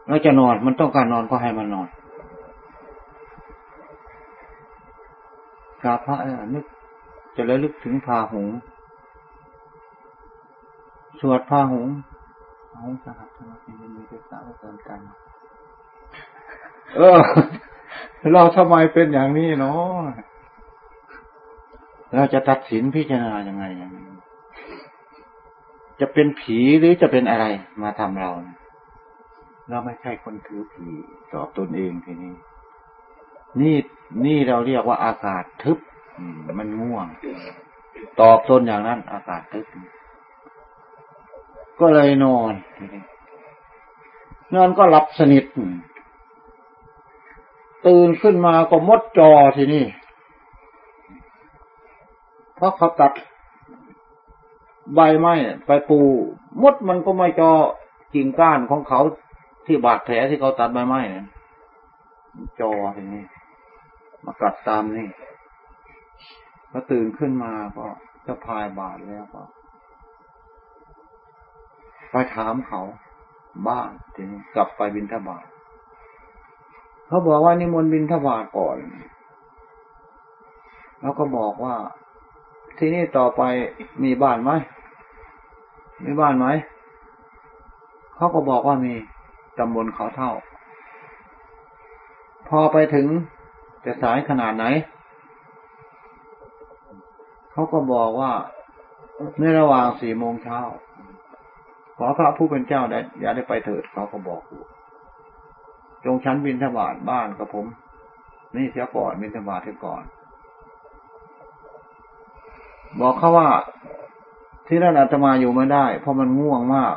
เราจะนอนมันต้องการนอนก็ให้มันนอนกราบพระนึกจะระลึกถึงพาหงสวดพาหงหงสหัสธรรมเป็นมีเกษาเกินกัน เออ เราทำไมเป็นอย่างนี้เนาะเราจะตัดสินพิจารณาย่างไงอย่างนี้จะเป็นผีหรือจะเป็นอะไรมาทำเรา เราไม่ใช่คนถือผีตอบตนเองทีนี้ นี่นี่เราเรียกว่าอากาศทึบมันง่วง ตอบตนอย่างนั้น อากาศทึบก็เลยนอน นอนก็หลับสนิท ตื่นขึ้นมาก็มดจอทีนี่เพราะเขาตัดใบไม้ไปปู มดมันก็ไม่จอกิ่งก้านของเขาที่บาดแผลที่เขาตัดใบไม้เนี่ยจอทีนี้มากัดตามนี่พอตื่นขึ้นมาก็จะพายบาดแล้วก็ไปถามเขาบ้านทีนี้กลับไปบินทบาท เขาบอกว่านิมนต์บินทบาทก่อน แล้วก็บอกว่า ที่นี่ต่อไปมีบ้านไหมมีบ้านไหมเขาก็บอกว่ามีตำบลเขาเท่า พอไปถึงจะสายขนาดไหน เขาก็บอกว่าในระหว่างสี่โมงเช้าขอพระผู้เป็นเจ้าได้อย่าได้ไปเถิดเขาก็บอก จงชั้นบินทบาทบ้านกับผม นี่เสียก่อนบินทบาทเสียก่อน บอกเขาว่า ที่นั่นอาตมาอยู่ไม่ได้ เพราะมันง่วงมาก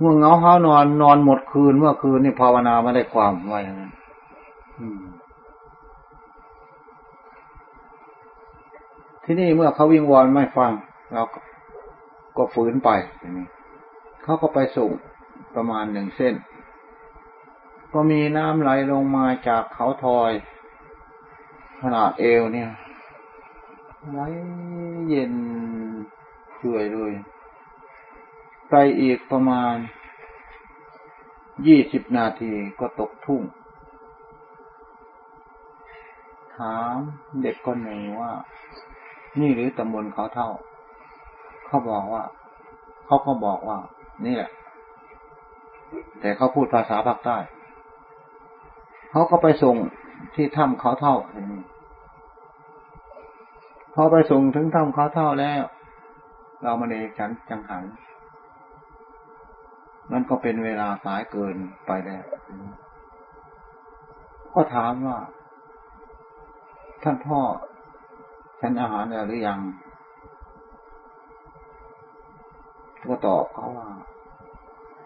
ง่วงเหงาห้านอนนอนหมดคืนเมื่อคืนนี่ภาวนาไม่ได้ความว่าอย่างนั้นที่นี่เมื่อเขาวิงวอนไม่ฟังเราก็ฝืนไปเขาก็ไปส่งประมาณหนึ่งเส้น ก็มีน้ำไหลลงมาจากเขาทอย ขนาดเอวเนี่ยไหลเย็นช่วยเลยไปอีกประมาณยี่สิบนาทีก็ตกทุ่ง ถามเด็กคนหนึ่งว่า นี่หรือตำบลเขาเท่า เขาบอกว่า เขาก็บอกว่า นี่แหละ แต่เขาพูดภาษาภาคใต้ เขาก็ไปส่งที่ถ้ำเขาเท่าพอไปส่งถึงถ้ำเขาเท่าแล้ว เรามาเนฉันจังหันนั่นก็เป็นเวลาสายเกินไปแล้ว ก็ถามว่า ท่านพ่อฉันอาหารแล้วหรือยัง ก็ตอบเขาว่า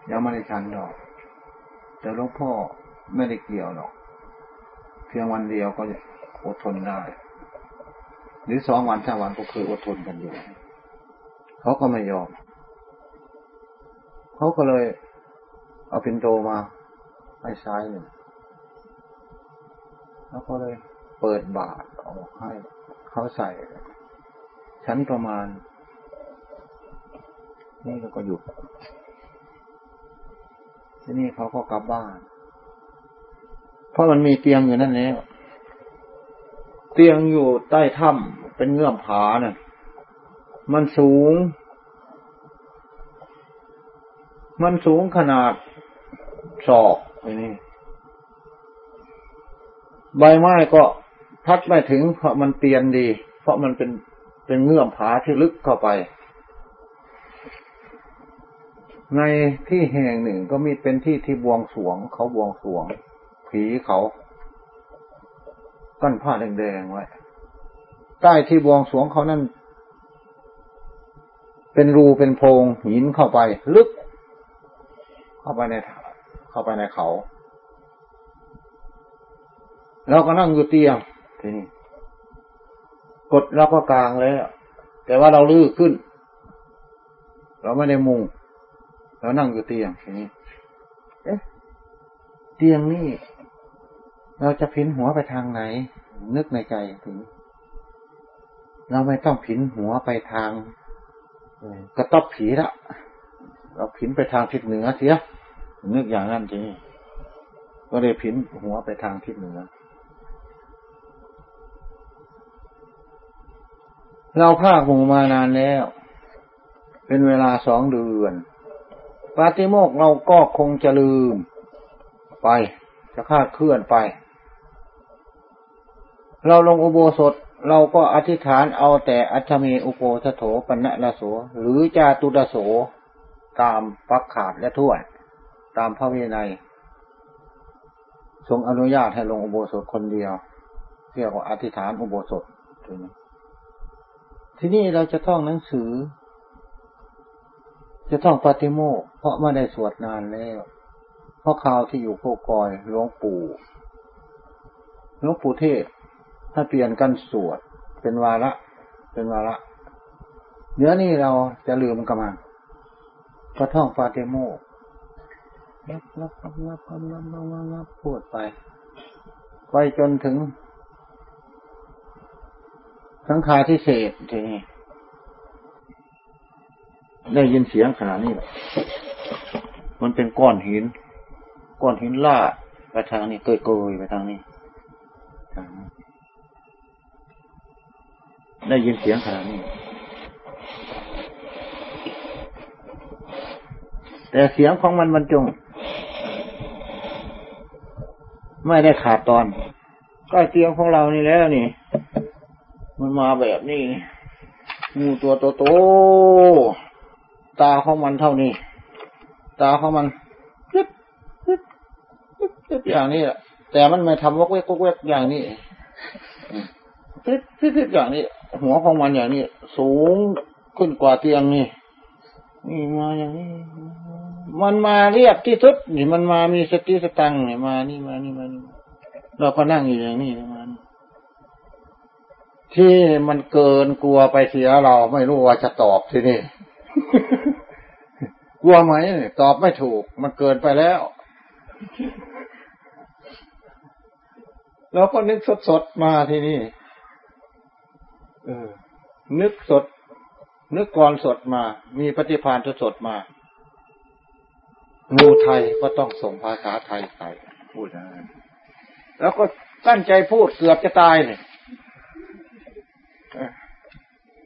ยังไม่ได้ฉันดอก แต่หลวงพ่อไม่ได้เกี่ยวหรอก เพียงวันเดียวก็อดทนได้ หรือสองวันสามวันก็คืออดทนกันอยู่ เขาก็ไม่ยอม เขาก็เลยเอาปินโตมาให้ซ้ายหนึ่งแล้วก็เลยเปิดบาทออกให้เขาใส่ ชั้นประมาณ นี่แล้วก็หยุดที่นี่เขาก็กลับบ้าน ราะมันมีเตียงอยู่นั่นแล้วเตียงอยู่ใต้ถ้ำเป็นเงื่อมผาน่ะ มันสูง มันสูงขนาดศอกไอ้นี่ใบไม้ก็พัดไม่ถึง เพราะมันเตียนดี เพราะมันเป็นเป็นเงื่อมผาที่ลึกเข้าไป ในที่แห่งหนึ่งก็มีเป็นที่ที่บวงสวง เขาบวงสวง ผีเขา กั้นผ้าแดงๆไว้ใต้ที่บวงสวงเขานั่น เป็นรูเป็นโพรงหินเข้าไป ลึก เข้าไปในเข้าไปในเขาเราก็นั่งอยู่เตียงทีนี้กดเราก็กลางเลยแต่ว่าเราลื้อขึ้น เราไม่ได้มุงเรานั่งอยู่เตียงทีนี้เอ๊ะเตียงนี่ เราจะพินหัวไปทางไหน นึกในใจถึง เราไม่ต้องผินหัวไปทางกระต๊อบผีละเราผินไปทางทิศเหนือเสียนึกอย่างนั้นทีนี้ก็เลยผินหัวไปทางทิศเหนือ เราภาคหมู่มานานแล้ว เป็นเวลาสองเดือนปาติโมกเราก็คงจะลืมไป จะคาดเคลื่อนไป เราลงอุโบสถเราก็อธิษฐานเอาแต่อัชเมอุโปสโถปณะละโสหรือจาตุดโส ตามปักขาดและถ้วยตามพระวินัย ทรงอนุญาตให้ลงอุโบสถคนเดียวเรียกว่าอธิษฐานอุโบสถทีนี้เราจะท่องหนังสือ จะท่องปฏิโมกเพราะไม่ได้สวดนานแล้ว เพราะข่าวที่อยู่โคกอยหลวงปู่หลวงปู่เทศ ถ้าเปลี่ยนกันสวด เป็นวาระ เป็นวาระ เนื้อนี่เราจะลืมกันมาก็ท่องฟาเตโมนับนับนับนับนับนับนับนับนับพูดไป ไปจนถึง สังขารที่เศษทีนี้ได้ยินเสียงขนาดนี้มันเป็นก้อนหิน ก้อนหินล่าไปทางนี้เกยเกยไปทางนี้ ได้ยินเสียงขนาดนี้ แต่เสียงของมันบรรจง ไม่ได้ขาดตอน ก็เตียงของเรานี่แล้วนี่ มันมาแบบนี้งูตัวโตโตตาของมันเท่านี้ ตาของมันปึ๊บปึ๊บปึ๊บอย่างนี้แหละแต่มันไม่ทำวกเวกวกเวกอย่างนี้ปึ๊บปึ๊บปึ๊บอย่างนี้ หัวของมันอย่างนี้สูงขึ้นกว่าเตียงนี่นี่มาอย่างนี้ มันมาเรียบที่สุดนี่มันมามีสติสตังนี่มานี่มานี่มานี่เราก็นั่งอยู่อย่างนี้มันที่มันเกินกลัวไปเสียเราไม่รู้ว่าจะตอบที่นี่ กลัวไหมตอบไม่ถูก มันเกินไปแล้วเราก็นึกสดๆมาที่นี่ นึกสด นึกก่อนสดมา มีปฏิพานสดมางูไทยก็ต้องส่งภาษาไทยใส่พูดนะแล้วก็ตั้งใจพูดเกือบจะตายเลย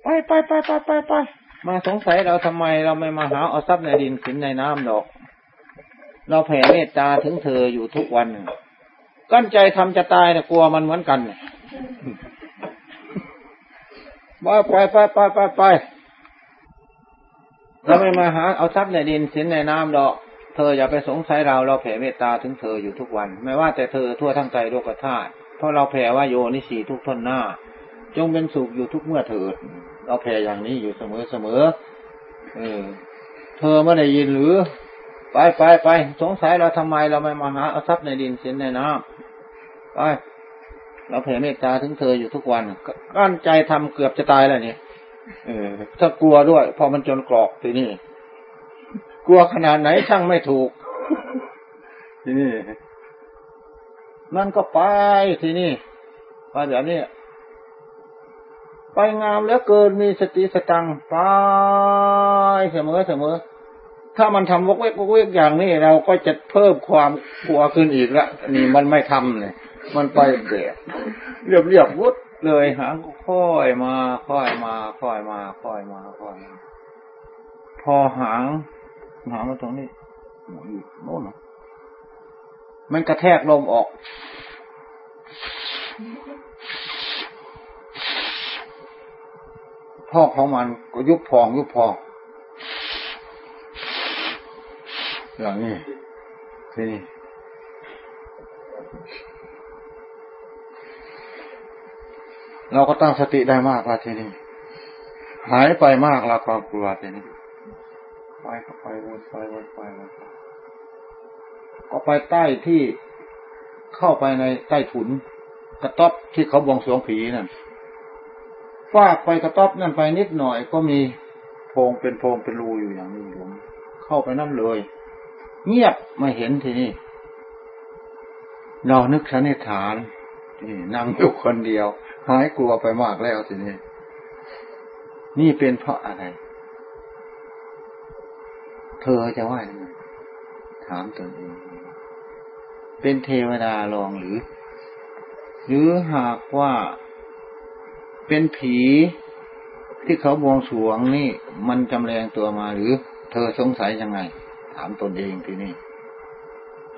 ไปไปไปไปไปไปมาสงสัยเราทำไมเราไม่มาหาเอาทรัพย์ในดินสินในน้ำดอก เราแผ่เมตตาถึงเธออยู่ทุกวันกั้นใจทำจะตายนะกลัวมันเหมือนกัน ไปไปไปไปไปไปเราไม่มาหาเอาทรัพย์ในดินสินในน้ำดอก เธออย่าไปสงสัยเราเราแผ่เมตตาถึงเธออยู่ทุกวัน ไม่ว่าแต่เธอทั่วทั้งใจโลกธาตุเพราะเราแผ่ว่าโยนิสีทุกทนหน้า จงเป็นสุขอยู่ทุกเมื่อเถิดเราแผ่อย่างนี้อยู่เสมอเสมอเออเธอไม่ได้ยินหรือ ไปไปไปสงสัยเราทำไมเราไม่มาหาเอาทรัพย์ในดินสินในน้ำไป เราแผ่เมตตาถึงเธออยู่ทุกวันกั้นใจทำเกือบจะตายแล้วนี่เออถ้ากลัวด้วย พอมันจนกรอกทีนี่กลัวขนาดไหนช่างไม่ถูกทีนี่มันก็ไปทีนี่ไปแบบนี้ไปงามแล้วเกินมีสติสตังไปเสมอเสมอ ถ้ามันทำวกเวกวกเวกอย่างนี้เราก็จะเพิ่มความกลัวขึ้นอีกละนี่มันไม่ทำเลย มันไปแบบเรียบเรียบวุดเลยหางค่อยมาค่อยมาค่อยมาค่อยมาค่อยมาพอหางหางมาตรงนี้อยู่โน่นมันกระแทกลมออกพ่อของมันก็ยุบพองยุบพองอย่างนี้ทีนี้ เราก็ตั้งสติได้มากแล้วทีนี้หายไปมากแล้วความกลัวทีนี้ไปก็ไปวนไปวนไปวนไปก็ไปใต้ที่เข้าไปในใต้ถุน กระต๊อบที่เขาบวงสวงผีนั่นฟากไปกระต๊อบนั่นไปนิดหน่อย ก็มีโพงเป็นโพงเป็นรูอยู่อย่างนี้ผมเข้าไปนั่นเลย เงียบไม่เห็นทีนี้เรานึกสันนิษฐานนี่นั่งอยู่คนเดียว หายกลัวไปมากแล้วทีนี้ นี่เป็นเพราะอะไร เธอจะว่ายังไงถามตนเอง เป็นเทวดาลองหรือ หรือหากว่าเป็นผีที่เขาบวงสวงนี่ มันจำแรงตัวมาหรือ เธอสงสัยยังไง ถามตนเองทีนี้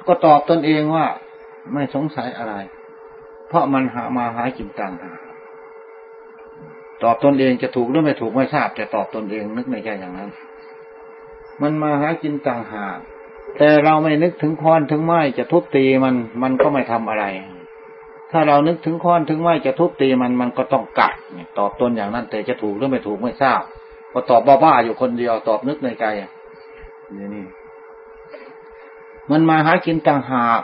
ก็ตอบตนเองว่า ไม่สงสัยอะไร ราะมันหามาหาจินตังหาตอบตนเองจะถูกหรือไม่ถูกไม่ทราบแต่ตอบตนเองนึกในใจอย่างนั้น มันมาหากินต่างหากแต่เราไม่นึกถึงค้อนถึงไม้จะทุบตีมันมันก็ไม่ทำอะไร ถ้าเรานึกถึงค้อนถึงไม้จะทุบตีมันมันก็ต้องกัดตอบตนอย่างนั้น แต่จะถูกหรือไม่ถูกไม่ทราบก็ตอบบ้าๆอยู่คนเดียวตอบนึกในใจนี่นี่มันมาหากินต่างหาก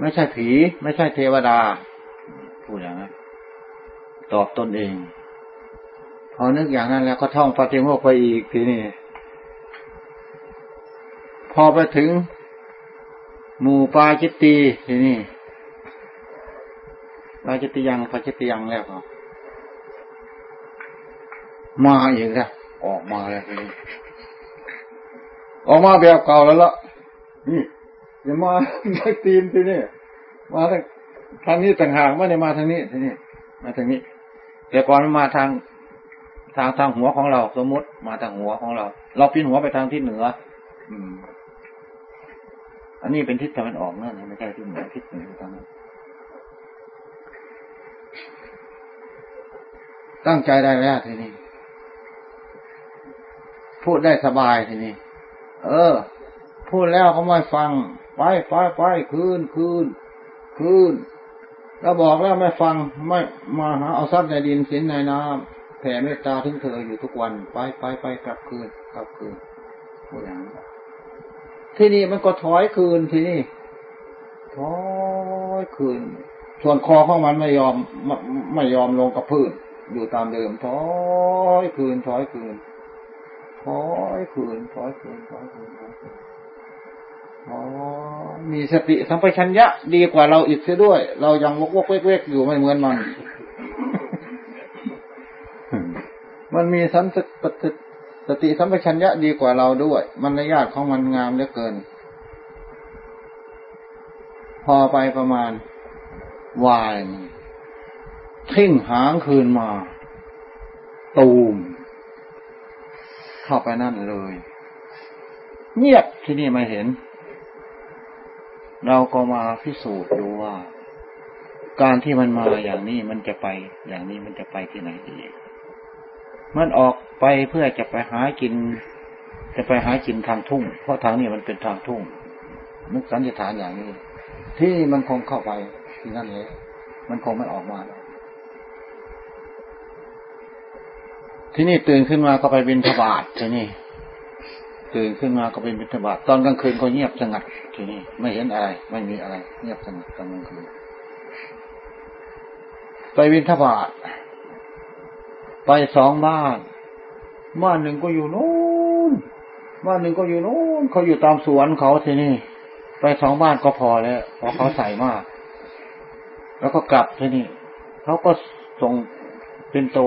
ไม่ใช่ผี ไม่ใช่เทวดา พูดอย่างนั้นตอบตนเอง พอนึกอย่างนั้นแล้วก็ท่องปฏิโมกข์ไปอีกทีนี่พอไปถึง หมู่ปาจิตตีทีนี่ปาจิตติยังปาจิตติยังแล้วครับมาอีกแล้วออกมาแล้วทีนี้ออกมาแบบเก่าแล้วละนี่ อย่ามาได้ตีนทีนี่มาทางทางนี้ต่างหากไม่ได้มาทางนี้ทีนี้มาทางนี้ แต่ก่อนมาทางทางทางหัวของเรา สมมติมาทางหัวของเรา เราพินหัวไปทางทิศเหนือ อืม อันนี้เป็นทิศตะวันออกนั่นไม่ใช่ทิศเหนือทิศเหนือทางนั้นตั้งใจได้แล้วทีนี้พูดได้สบายทีนี้ เออ พูดแล้วเขาไม่ฟัง ไปไปไปคืนคืนคืนแล้วบอกแล้วไม่ฟังไม่มาหาเอาทรัพย์ในดินสินในน้ำแผ่เมตตาถึงเธออยู่ทุกวันไปไปไปกลับคืนกลับคืนพูดอย่างนี้ที่นี่มันก็ถอยคืนที่นี่ถอยคืน ส่วนคอของมันไม่ยอมไม่ยอมลงกับพื้นอยู่ตามเดิมถอยคืนถอยคืนถอยคืนถอยคืนถอยคืน มีสติสัมปชัญญะดีกว่าเราอีกเสียด้วย เรายังวกวกเวกเวกอยู่ไม่เหมือนมัน มันมีสัมสสติสัมปชัญญะดีกว่าเราด้วย มันระยะของมันงามเหลือเกิน พอไปประมาณวายทิ้งหางคืนมา ตูม เข้าไปนั่นเลย เงียบที่นี่ไม่เห็น เราก็มาพิสูจน์ดูว่า การที่มันมาอย่างนี้มันจะไป อย่างนี้มันจะไปที่ไหนอีก มันออกไปเพื่อจะไปหากิน จะไปหากินทางทุ่ง เพราะทางนี้มันเป็นทางทุ่งนึกสันนิษฐานอย่างนี้ ที่มันคงเข้าไปที่นั่นเลยมันคงไม่ออกมา ที่นี่ตื่นขึ้นมาก็ไปบินทบาทที่นี่ ตื่นขึ้นมาก็เป็นบินทบาทตอนกลางคืนก็เงียบสงัดทีนี่ไม่เห็นอะไร ไม่มีอะไร เงียบสงัดตอนกลางคืนไปบินทบาทไปสองบ้านบ้านหนึ่งก็อยู่นู้นบ้านหนึ่งก็อยู่นู้นเขาอยู่ตามสวนเขาทีนี่ไปสองบ้านก็พอแล้วเพราะเขาใส่มาก แล้วก็กลับทีนี่เขาก็ส่งเป็นโต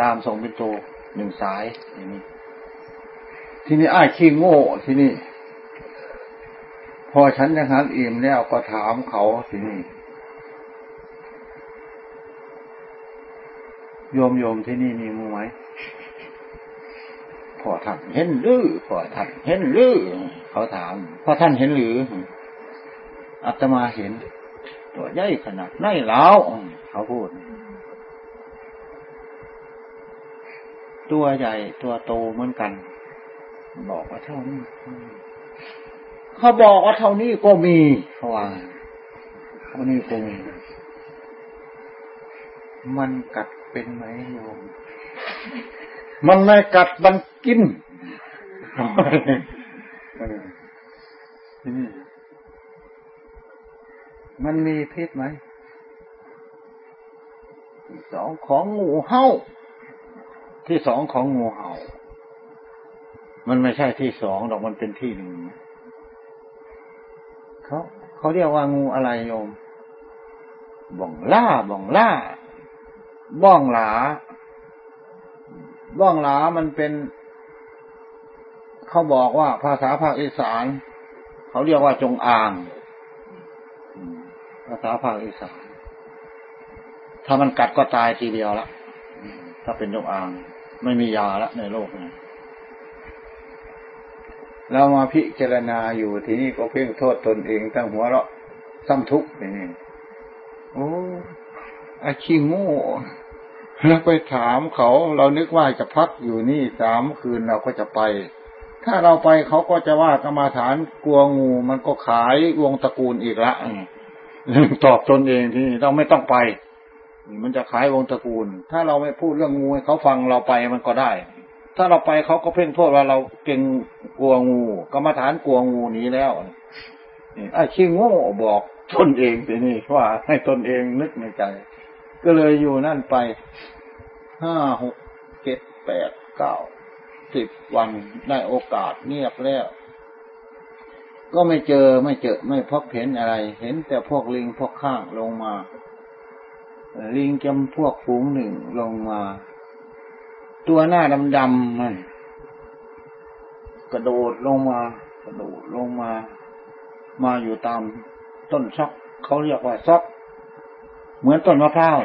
ตามส่งเป็นโตหนึ่งสายทีนี้ ทีนี้อ้ายขี้โง่ทีนี่ พอฉันยังหันอิ่มแล้วก็ถามเขาทีนี่โยมโยมที่นี่มีมูไหมพ่อท่านเห็นหรือพ่อท่านเห็นหรือเขาถามพ่อท่านเห็นหรืออาตมาเห็น ตัวใหญ่ขนาดไหนแล้วเขาพูด ตัวใหญ่ตัวโตเหมือนกัน บอกว่าเท่านี้เขาบอกว่าเท่านี้ก็มีเขาว่าเท่านี้ก็มีมันกัดเป็นไหมโยม มันไม่กัดมันกินมันมีพิษไหมที่สองของงูเห่าที่สองของงูเห่า มันไม่ใช่ที่สองหรอกมันเป็นที่หนึ่งเขาเขาเรียกว่างูอะไรโยม บ่องล่าบ่องล่า บ้องหลา บ้องหลามันเป็น เขาบอกว่าภาษาภาคอีสาน เขาเรียกว่าจงอางภาษาภาคอีสานถ้ามันกัดก็ตายทีเดียวละถ้าเป็นจงอาง ไม่มียาละในโลกนี้ เรามาพิจารณาอยู่ทีนี้ก็เพ่งโทษตนเองตั้งหัวเราะซ้ำทุกข์อย่นี้โอ้ไอ้ขี้โง่แล้วไปถามเขาเรานึกว่าจะพักอยู่นี่สามคืนเราก็จะไป ถ้าเราไปเขาก็จะว่ากรรมาฐานกลัวงูมันก็ขายวงตระกูลอีกละตอบตนเองที่เราไม่ต้องไป มันจะขายวงตระกูล ถ้าเราไม่พูดเรื่องงูให้เขาฟังเราไปมันก็ได้ ถ้าเราไปเขาก็เพ่งโทษว่าเราเก่งกลัวงูกรรมฐานกลัวงูนี้แล้วนี่ไอ้ขี้โง่บอกตนเองไปนี่ว่าให้ตนเองนึกในใจ ก็เลยอยู่นั่นไปห้าหกเจ็ดแปดเก้าสิบวันได้โอกาสเงียบแล้วก็ไม่เจอไม่เจอไม่พบเห็นอะไร เห็นแต่พวกลิงพวกข้างลงมา ลิงจำพวกฝูงหนึ่งลงมา ตัวหน้าดำๆมันกระโดดลงมา กระโดดลงมา มาอยู่ตามต้นซักเขาเรียกว่าซักเหมือนต้นมะพร้าว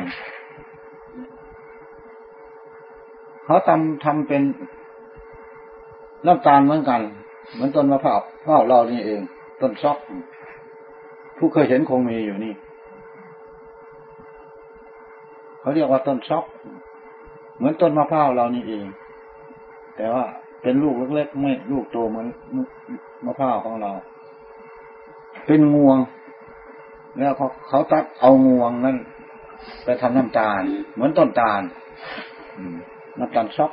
เขาทำทำเป็นน้ำตาลเหมือนกัน เหมือนต้นมะพร้าวพร้าวเรานี่เอง ต้นซอกผู้เคยเห็นคงมีอยู่นี่ เขาเรียกว่าต้นซอก เหมือนต้นมะพร้าวเรานี่เอง แต่ว่าเป็นลูกเล็กๆไม่ลูกโตเหมือนมะพร้าวของเรา เป็นงวง แล้วเขาเขาตัดเอางวงนั่นไปทำน้ำตาล เหมือนต้นตาลน้ำตาลช็อก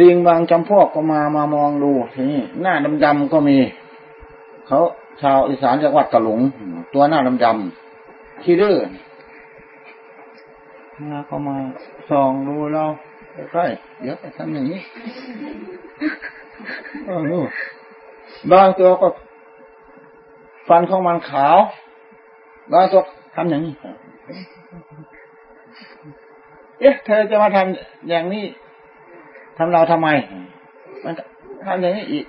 ลิงบางจำพวกก็มามามองดูทีนี้หน้าดำๆก็มี เขาชาวอีสานจังหวัดกะหลง ตัวหน้าดำๆ ที่ดื้อมาก็มาส่องดูเราใกล้เดี๋ยวทำอย่างนี้เออนู่บางตัวก็ ฟันของมันขาวบางตัวทำอย่างนี้เอ๊ะ เธอจะมาทำอย่างนี้ทำเราทำไม มันทำอย่างนี้อีก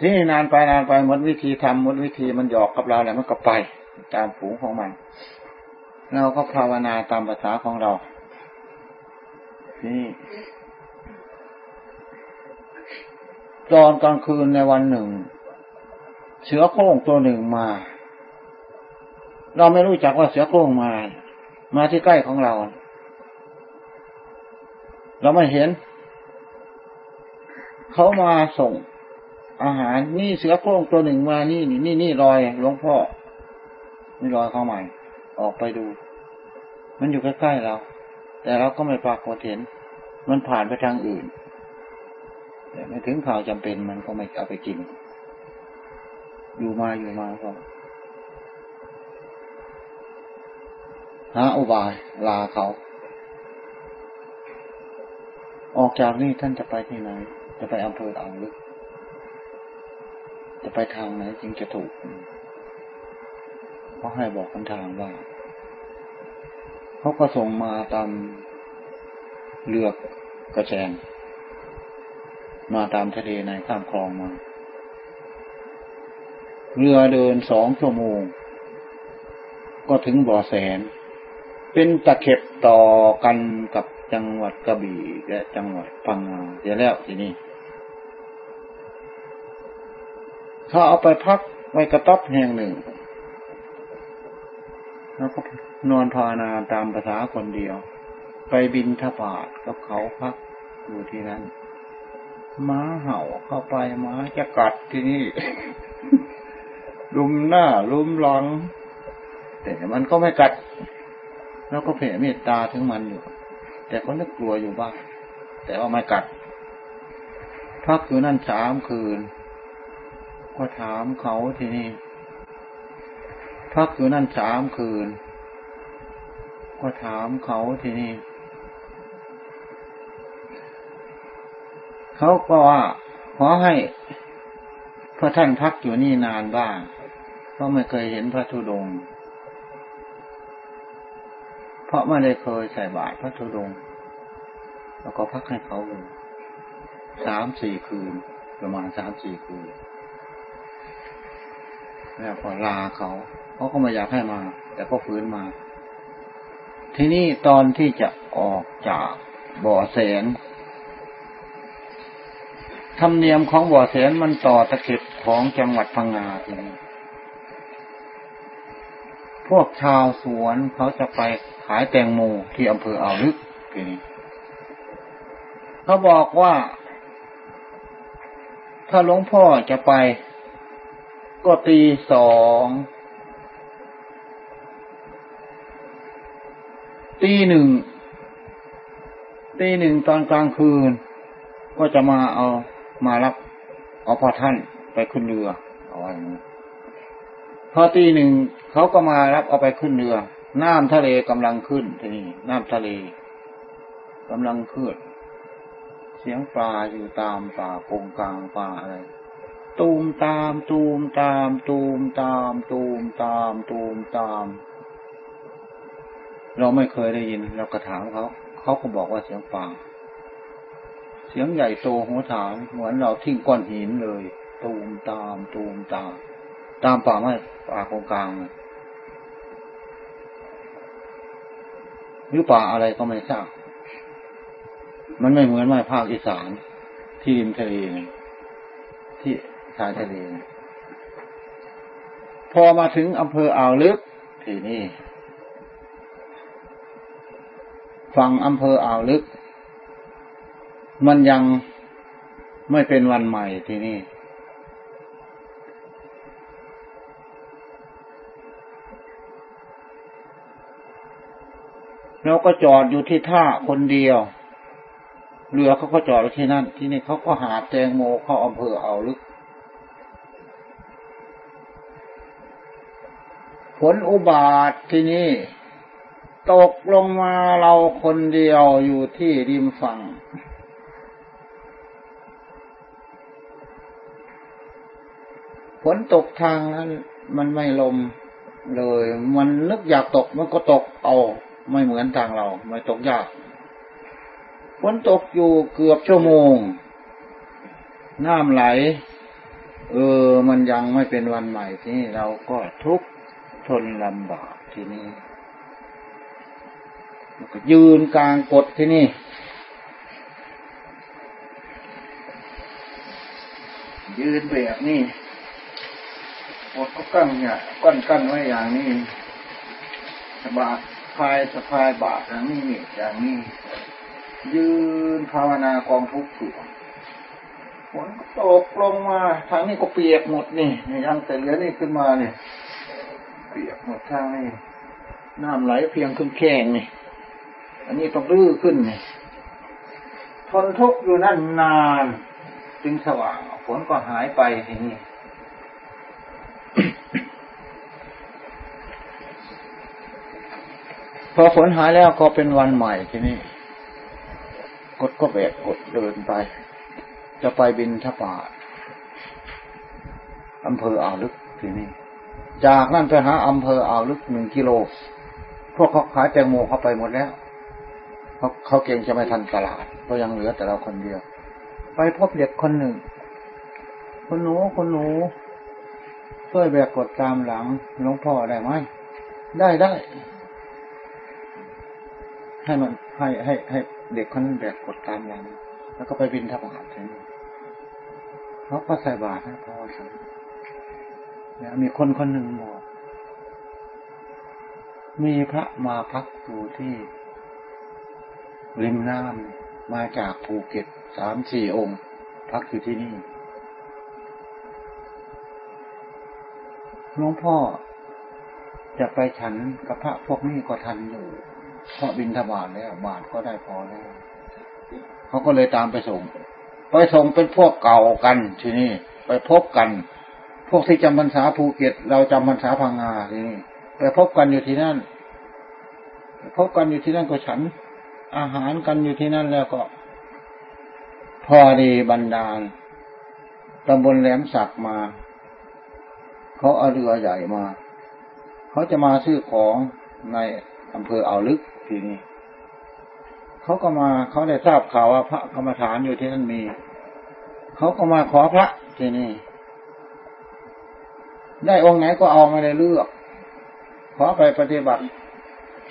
ที่นานไปนานไปหมดวิธีทำหมดวิธีมันหยอกกับเราแล้วมันก็ไป ตามฝูงของมัน เราก็ภาวนาตามภาษาของเรา นี่ตอนกลางคืนในวันหนึ่ง เสือโคร่งตัวหนึ่งมา เราไม่รู้จักว่าเสือโคร่งมา มาที่ใกล้ของเรา เราไม่เห็น เขามาส่งอาหารนี่เสือโคร่งตัวหนึ่งมานี่นี่นี่นี่รอยหลวงพ่อ นี่รอยเขาใหม่ ออกไปดู มันอยู่ใกล้ๆเรา แต่เราก็ไม่ปรากฏเห็น มันผ่านไปทางอื่น แต่ไม่ถึงข่าวจำเป็นมันก็ไม่เอาไปกิน อยู่มาอยู่มาก็หาอุบายลาเขา ออกจากนี่ท่านจะไปที่ไหน จะไปอำเภออ่างลึก จะไปทางไหนจึงจะถูก เขาให้บอกคนทางว่าเขาก็ส่งมาตามเรือกระแชงมาตามทะเลในข้ามคลองมาเรือเดินสองชั่วโมง ก็ถึงบ่อแสน เป็นตะเข็บต่อกันกับจังหวัดกระบี่และจังหวัดพังงาเดี๋ยวแล้วทีนี้เขาเอาไปพักไว้กระต๊อบแห่งหนึ่ง แล้วก็นอนภาวนาตามภาษาคนเดียว ไปบินทบาทกับเขาพักอยู่ที่นั้นม้าเห่าเข้าไปม้าจะกัดที่นี่ ลุมหน้า ลุมหลัง แต่มันก็ไม่กัด แล้วก็เผ่เมตตาถึงมันอยู่ แต่ก็นึกกลัวอยู่บ้าง แต่ว่าไม่กัด พักอยู่นั่นสามคืน ก็ถามเขาที่นี่ พักอยู่นั่นสามคืน ก็ถามเขาทีนี่เขาก็ว่าขอให้พระท่านพักอยู่นี่นานบ้างเพราะไม่เคยเห็นพระธุดงค์เพราะไม่ได้เคยใส่บาตรพระธุดงค์แล้วก็พักให้เขาสามสี่คืน ประมาณสามสี่คืน แล้วก็ลาเขาเขาก็ไม่อยากให้มา แต่ก็ฟื้นมา ทีนี้ตอนที่จะออกจากบ่อแสนธรรมเนียมของบ่อแสนมันต่อตะเข็บของจังหวัดพังงาทีนี้พวกชาวสวนเขาจะไปขายแตงโมที่อำเภออ่าวลึกทีนี้เขาบอกว่า ถ้าหลวงพ่อจะไป ก็ตีสองตีหนึ่งตีหนึ่งตอนกลางคืน ก็จะมาเอามารับเอาพอท่านไปขึ้นเรือเอาไว้พอตีหนึ่งเขาก็มารับเอาไปขึ้นเรือ น้ำทะเลกำลังขึ้นทีนี้น้ำทะเลกำลังขึ้น เสียงปลาอยู่ตามป่ากงกลางป่าอะไร ตูมตาม ตูมตาม ตูมตาม ตูมตาม ตูมตาม เราไม่เคยได้ยิน เราก็ถามเขา เขาก็บอกว่าเสียงปลาสียงใหญ่โตหัวถามเหมือนเราทิ้งก้อนหินเลย ตูมตาม ตูมตาม ตามป่าไม้ป่าโกงกลางหรือป่าอะไรก็ไม่ทราบ มันไม่เหมือนไม้ภาคอีสานที่ริมทะเลที่ ชายทะเลพอมาถึงอำเภออ่าวลึกที่นี่ฝั่งอำเภออ่าวลึก มันยังไม่เป็นวันใหม่ที่นี่เราก็จอดอยู่ที่ท่าคนเดียว เรือเขาก็จอดที่นั่น ที่นี่เขาก็หาแตงโมเข้าอำเภอเอาลึก ผลอุบาทที่นี่ ตกลงมาเราคนเดียวอยู่ที่ริมฝั่ง ฝนตกทางนั้น มันไม่ลมเลย มันนึกอยากตกมันก็ตกเอา ไม่เหมือนทางเรา ไม่ตกยากฝนตกอยู่เกือบชั่วโมง น้ำไหล เออ มันยังไม่เป็นวันใหม่ที่นี่เราก็ทุกข์ ทนลำบากที่นี่ก็ยืนกลางกดที่นี่ ยืนแบบนี้กดก็กั้งเนี่ยก้อนกั้นไว้อย่างนี้บาทพายสะพายบาทอย่างนี้อย่างนี้ ยืนภาวนากองทุกข์อยู่ฝนตกลงมา ทางนี้ก็เปียกหมดนี่ยังแต่เหลือนี่ขึ้นมาเนี่ย เปียกหมดทางนี้น้ำไหลเพียงขึ้นแข้งนี่อันนี้ต้องรื้อขึ้นนี่ทนทุกข์อยู่นั่นนาน จึงสว่างฝนก็หายไปทีนี้พอฝนหายแล้วก็เป็นวันใหม่ทีนี้กดก็แบกกดเดินไป จะไปบินทบาทอำเภออ่าวลึกทีนี้ จากนั่นไปหาอำเภออ่าวลึกหนึ่งกิโล พวกเขาขายแตงโมเข้าไปหมดแล้วเขาเขาเก่งจะไม่ทันตลาดก็ยังเหลือแต่เราคนเดียว ไปพบเด็กคนหนึ่ง คนหนูคนหนูช่วยแบกกดตามหลังหลวงพ่อได้ไหมได้ได้ ให้มันให้ให้ให้เด็กคนนั้นแบกกดตามหลัง แล้วก็ไปบินทบาทถึงเขาก็ใส่บาตรให้พ่อฉัน มีคนคนหนึ่งบอก มีพระมาพักอยู่ที่ ริมน้ำมาจากภูเก็ตสามสี่องค์ พักอยู่ที่นี่หลวงพ่อจะไปฉันกับพระพวกนี้ก็ทันอยู่เพราะบินทบาทแล้ว บาทก็ได้พอแล้วเขาก็เลยตามไปส่ง ไปส่งเป็นพวกเก่ากันที่นี่ ไปพบกัน พวกที่จำพรรษาภูเก็ตเราจำพรรษาพังงาที่นี่ไปพบกันอยู่ที่นั่นพบกันอยู่ที่นั่นก็ฉัน อาหารกันอยู่ที่นั่นแล้วก็ พอดีบันดาลตำบลแหลมสักมาเขาเอาเรือใหญ่มา เขาจะมาซื้อของในอำเภออ่าวลึกทีนี้เขาก็มาเขาได้ทราบข่าวว่าพระกรรมฐานอยู่ที่นั่นมี เขาก็มาขอพระทีนี่ ได้องค์ไหนก็เอามาเลยเลือกขอไปปฏิบัติ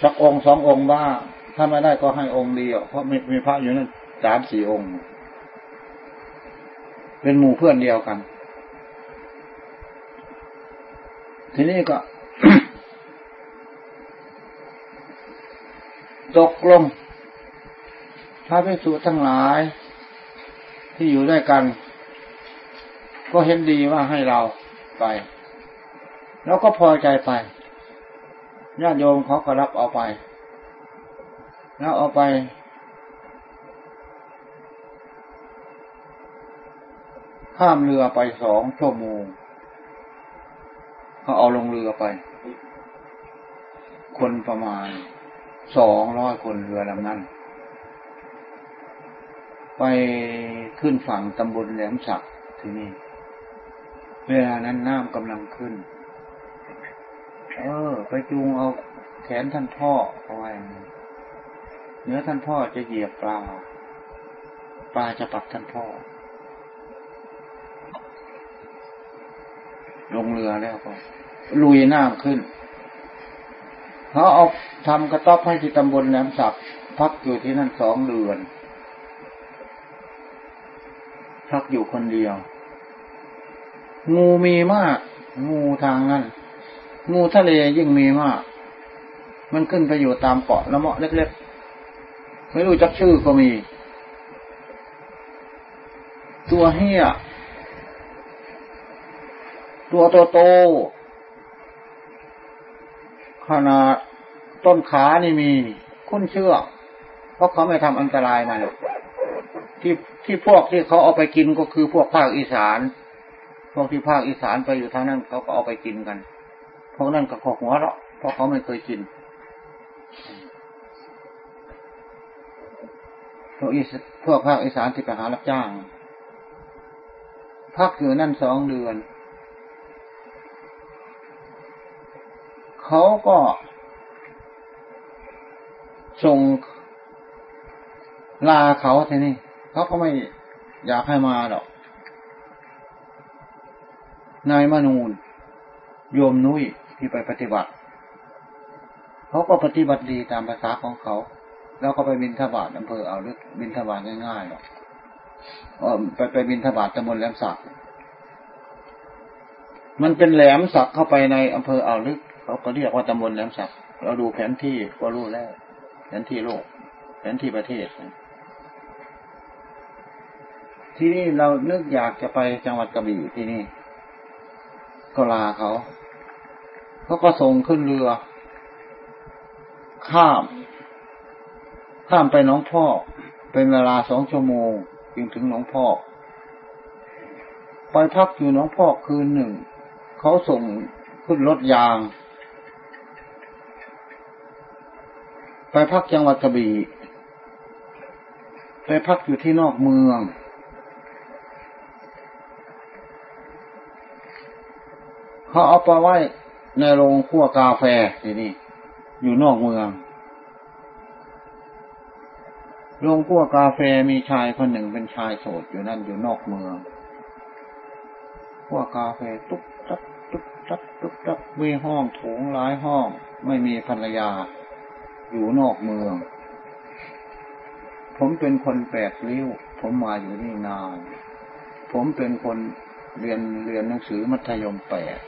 สักองค์สององค์บ้างถ้าไม่ได้ก็ให้องค์เดียวเพราะมีมีพระอยู่นั่นสามสี่องค์ เป็นหมู่เพื่อนเดียวกัน ทีนี้ก็ ตกลงพระภิกษุทั้งหลาย ที่อยู่ด้วยกัน ก็เห็นดีว่าให้เราไป แล้วก็พอใจไปญาติโยมเขาก็รับเอาไป แล้วเอาไป ข้ามเรือไปสองชั่วโมงเขาเอาลงเรือไป คนประมาณสองร้อยคนเรือลำนั้น ไปขึ้นฝั่งตำบลแหลมสักที่นี่ เวลานั้นน้ำกำลังขึ้น เออ ไปจูงเอาแขนท่านพ่อเอาไว้เนื้อท่านพ่อจะเหยียบปลา ปลาจะปักท่านพ่อ ลงเรือแล้วก็ลุยน้ำขึ้นเขาเอาทำกระต๊อบให้ที่ตำบลแหลมสักพักอยู่ที่นั่นสองเดือน พักอยู่คนเดียว งูมีมาก งูทางนั้น งูทะเลยิ่งมีมาก มันขึ้นไปอยู่ตามเกาะละเมาะเล็กๆ ไม่รู้จักชื่อก็มี ตัวเฮียตัวโตโต ขนาดต้นขานี่มี คุ้นเชื่อ เพราะเขาไม่ทำอันตรายมาที่ที่พวกที่เขาเอาไปกินก็คือพวกภาคอีสาน พวกที่ภาคอีสานไปอยู่ทางนั้นเขาก็เอาไปกินกัน พวกนั้นก็ขอหัวเราะเพราะเขาไม่เคยกินพวกอีพวกภาคอีสานที่ไปหารับจ้าง พักอยู่นั่นสองเดือน เขาก็ส่งลาเขาทีนี้เขาก็ไม่อยากให้มาหรอก นายมนูนโยมนุ้ย ที่ไปปฏิบัติเขาก็ปฏิบัติดีตามภาษาของเขา แล้วก็ไปบินทบาทอำเภอเอาลึกบินทบาทง่ายๆหรอกไปไปบินทบาทตำบลแหลมสักมันเป็นแหลมสักเข้าไปในอำเภออ่าวลึกเขาก็เรียกว่าตำบลแหลมสักเราดูแผนที่ก็รู้แล้วแผนที่โลก แผนที่ประเทศ ที่นี่เรานึกอยากจะไปจังหวัดกระบี่ที่นี่ ก็ลาเขา เขาก็ส่งขึ้นเรือ ข้าม ข้ามไปน้องพ่อเป็นเวลาสองชั่วโมงจึงถึงน้องพ่อไปพักอยู่น้องพ่อคืนหนึ่ง เขาส่งขึ้นรถยาง ไปพักจังหวัดกระบี่ไปพักอยู่ที่นอกเมือง เขาเอาไปไว้ ในโรงคั่วกาแฟทีนี่อยู่นอกเมือง โรงคั่วกาแฟมีชายคนหนึ่งเป็นชายโสดอยู่นั่นอยู่นอกเมืองคั่วกาแฟตุ๊กตักตุ๊กตักตุ๊กตักมีห้องโถงหลายห้อง ไม่มีภรรยา อยู่นอกเมือง ผมเป็นคนแปดริ้ว ผมมาอยู่นี่นาน ผมเป็นคนเรียนเรียนหนังสือมัธยมแปด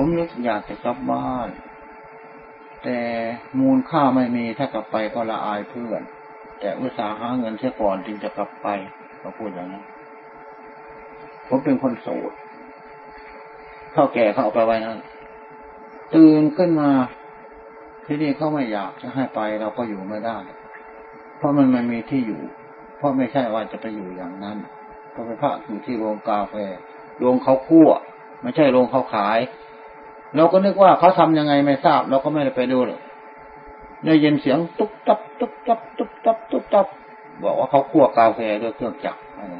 ผมนึกอยากจะกลับบ้าน แต่มูลค่าไม่มีถ้ากลับไปก็ละอายเพื่อน แต่อุตสาหาเงินเสียก่อนจึงจะกลับไปเขาพูดอย่างนั้นผมเป็นคนโสดเท่าแก่เขาเอาไปไว้นั่นตื่นขึ้นมา ที่นี่เขาไม่อยากจะให้ไปเราก็อยู่ไม่ได้ เพราะมันไมันมีที่อยู่ เพราะไม่ใช่ว่าจะไปอยู่อย่างนั้นเพราะไปพักอยู่ที่โรงกาแฟโรงเขาคั่ว ไม่ใช่โรงเขาขาย เราก็นึกว่าเขาทำยังไงไม่ทราบ เราก็ไม่ได้ไปดูเลยได้ยินเสียงตุ๊บตับตุ๊บตับตุ๊บตับตุ๊บตับบอกว่าเขาคั่วกาแฟด้วยเครื่องจักรอะไร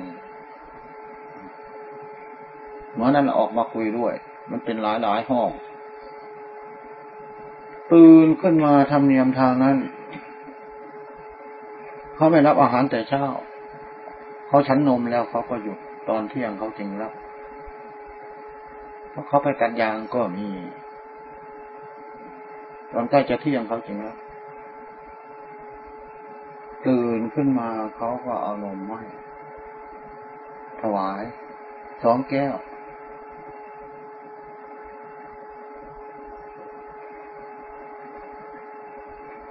เมื่อนั้นออกมาคุยด้วย มันเป็นหลายหลายห้องตื่นขึ้นมาทำเนียมทางนั้น เขาไม่รับอาหารแต่เช้า เขาฉันนมแล้วเขาก็หยุดตอนเที่ยงเขาจึงรับ เขาไปตัดยางก็มี ตอนใกล้จะเที่ยงเขาจึงรับตื่นขึ้นมาเขาก็เอานมมาถวายสองแก้ว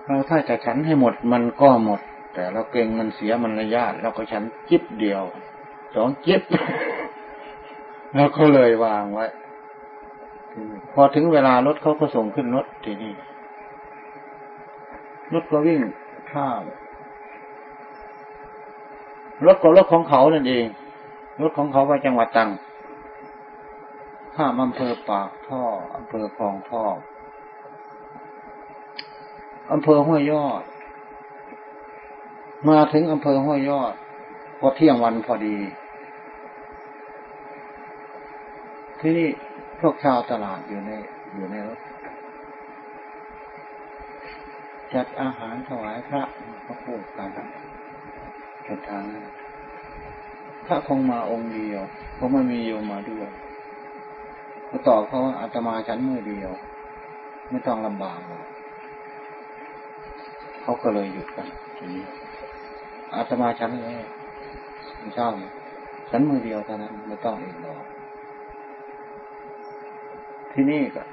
เราถ้าจะฉันให้หมดมันก็หมด แต่เราเก่งมันเสียมันระยะเราก็ฉันจิบเดียว สองจิบแล้วก็เลยวางไว้ พอถึงเวลารถเขาก็ส่งขึ้นรถทีนี้รถก็วิ่งข้ามรถก็รถของเขานั่นเอง รถของเขาไปจังหวัดตังข้ามอำเภอปากท่ออำเภอคลองท่ออำเภอห้วยยอด มาถึงอำเภอห้วยยอดพอเที่ยงวันพอดี ที่นี่ พวกชาวตลาดอยู่ในอยู่ในรถจัดอาหารถวายพระก็พูดกันจนทางพระคงมาองค์เดียวเพราะไม่มีโยมมาด้วยก็ตอบเขาว่าอาตมาชั้นมือเดียว ไม่ต้องลำบากหรอกเขาก็เลยหยุดกันทีนี้อาตมาชั้นเลยไม่ชอบชั้นมือเดียวเท่านั้นไม่ต้องอีกหรอก ที่นี่ก็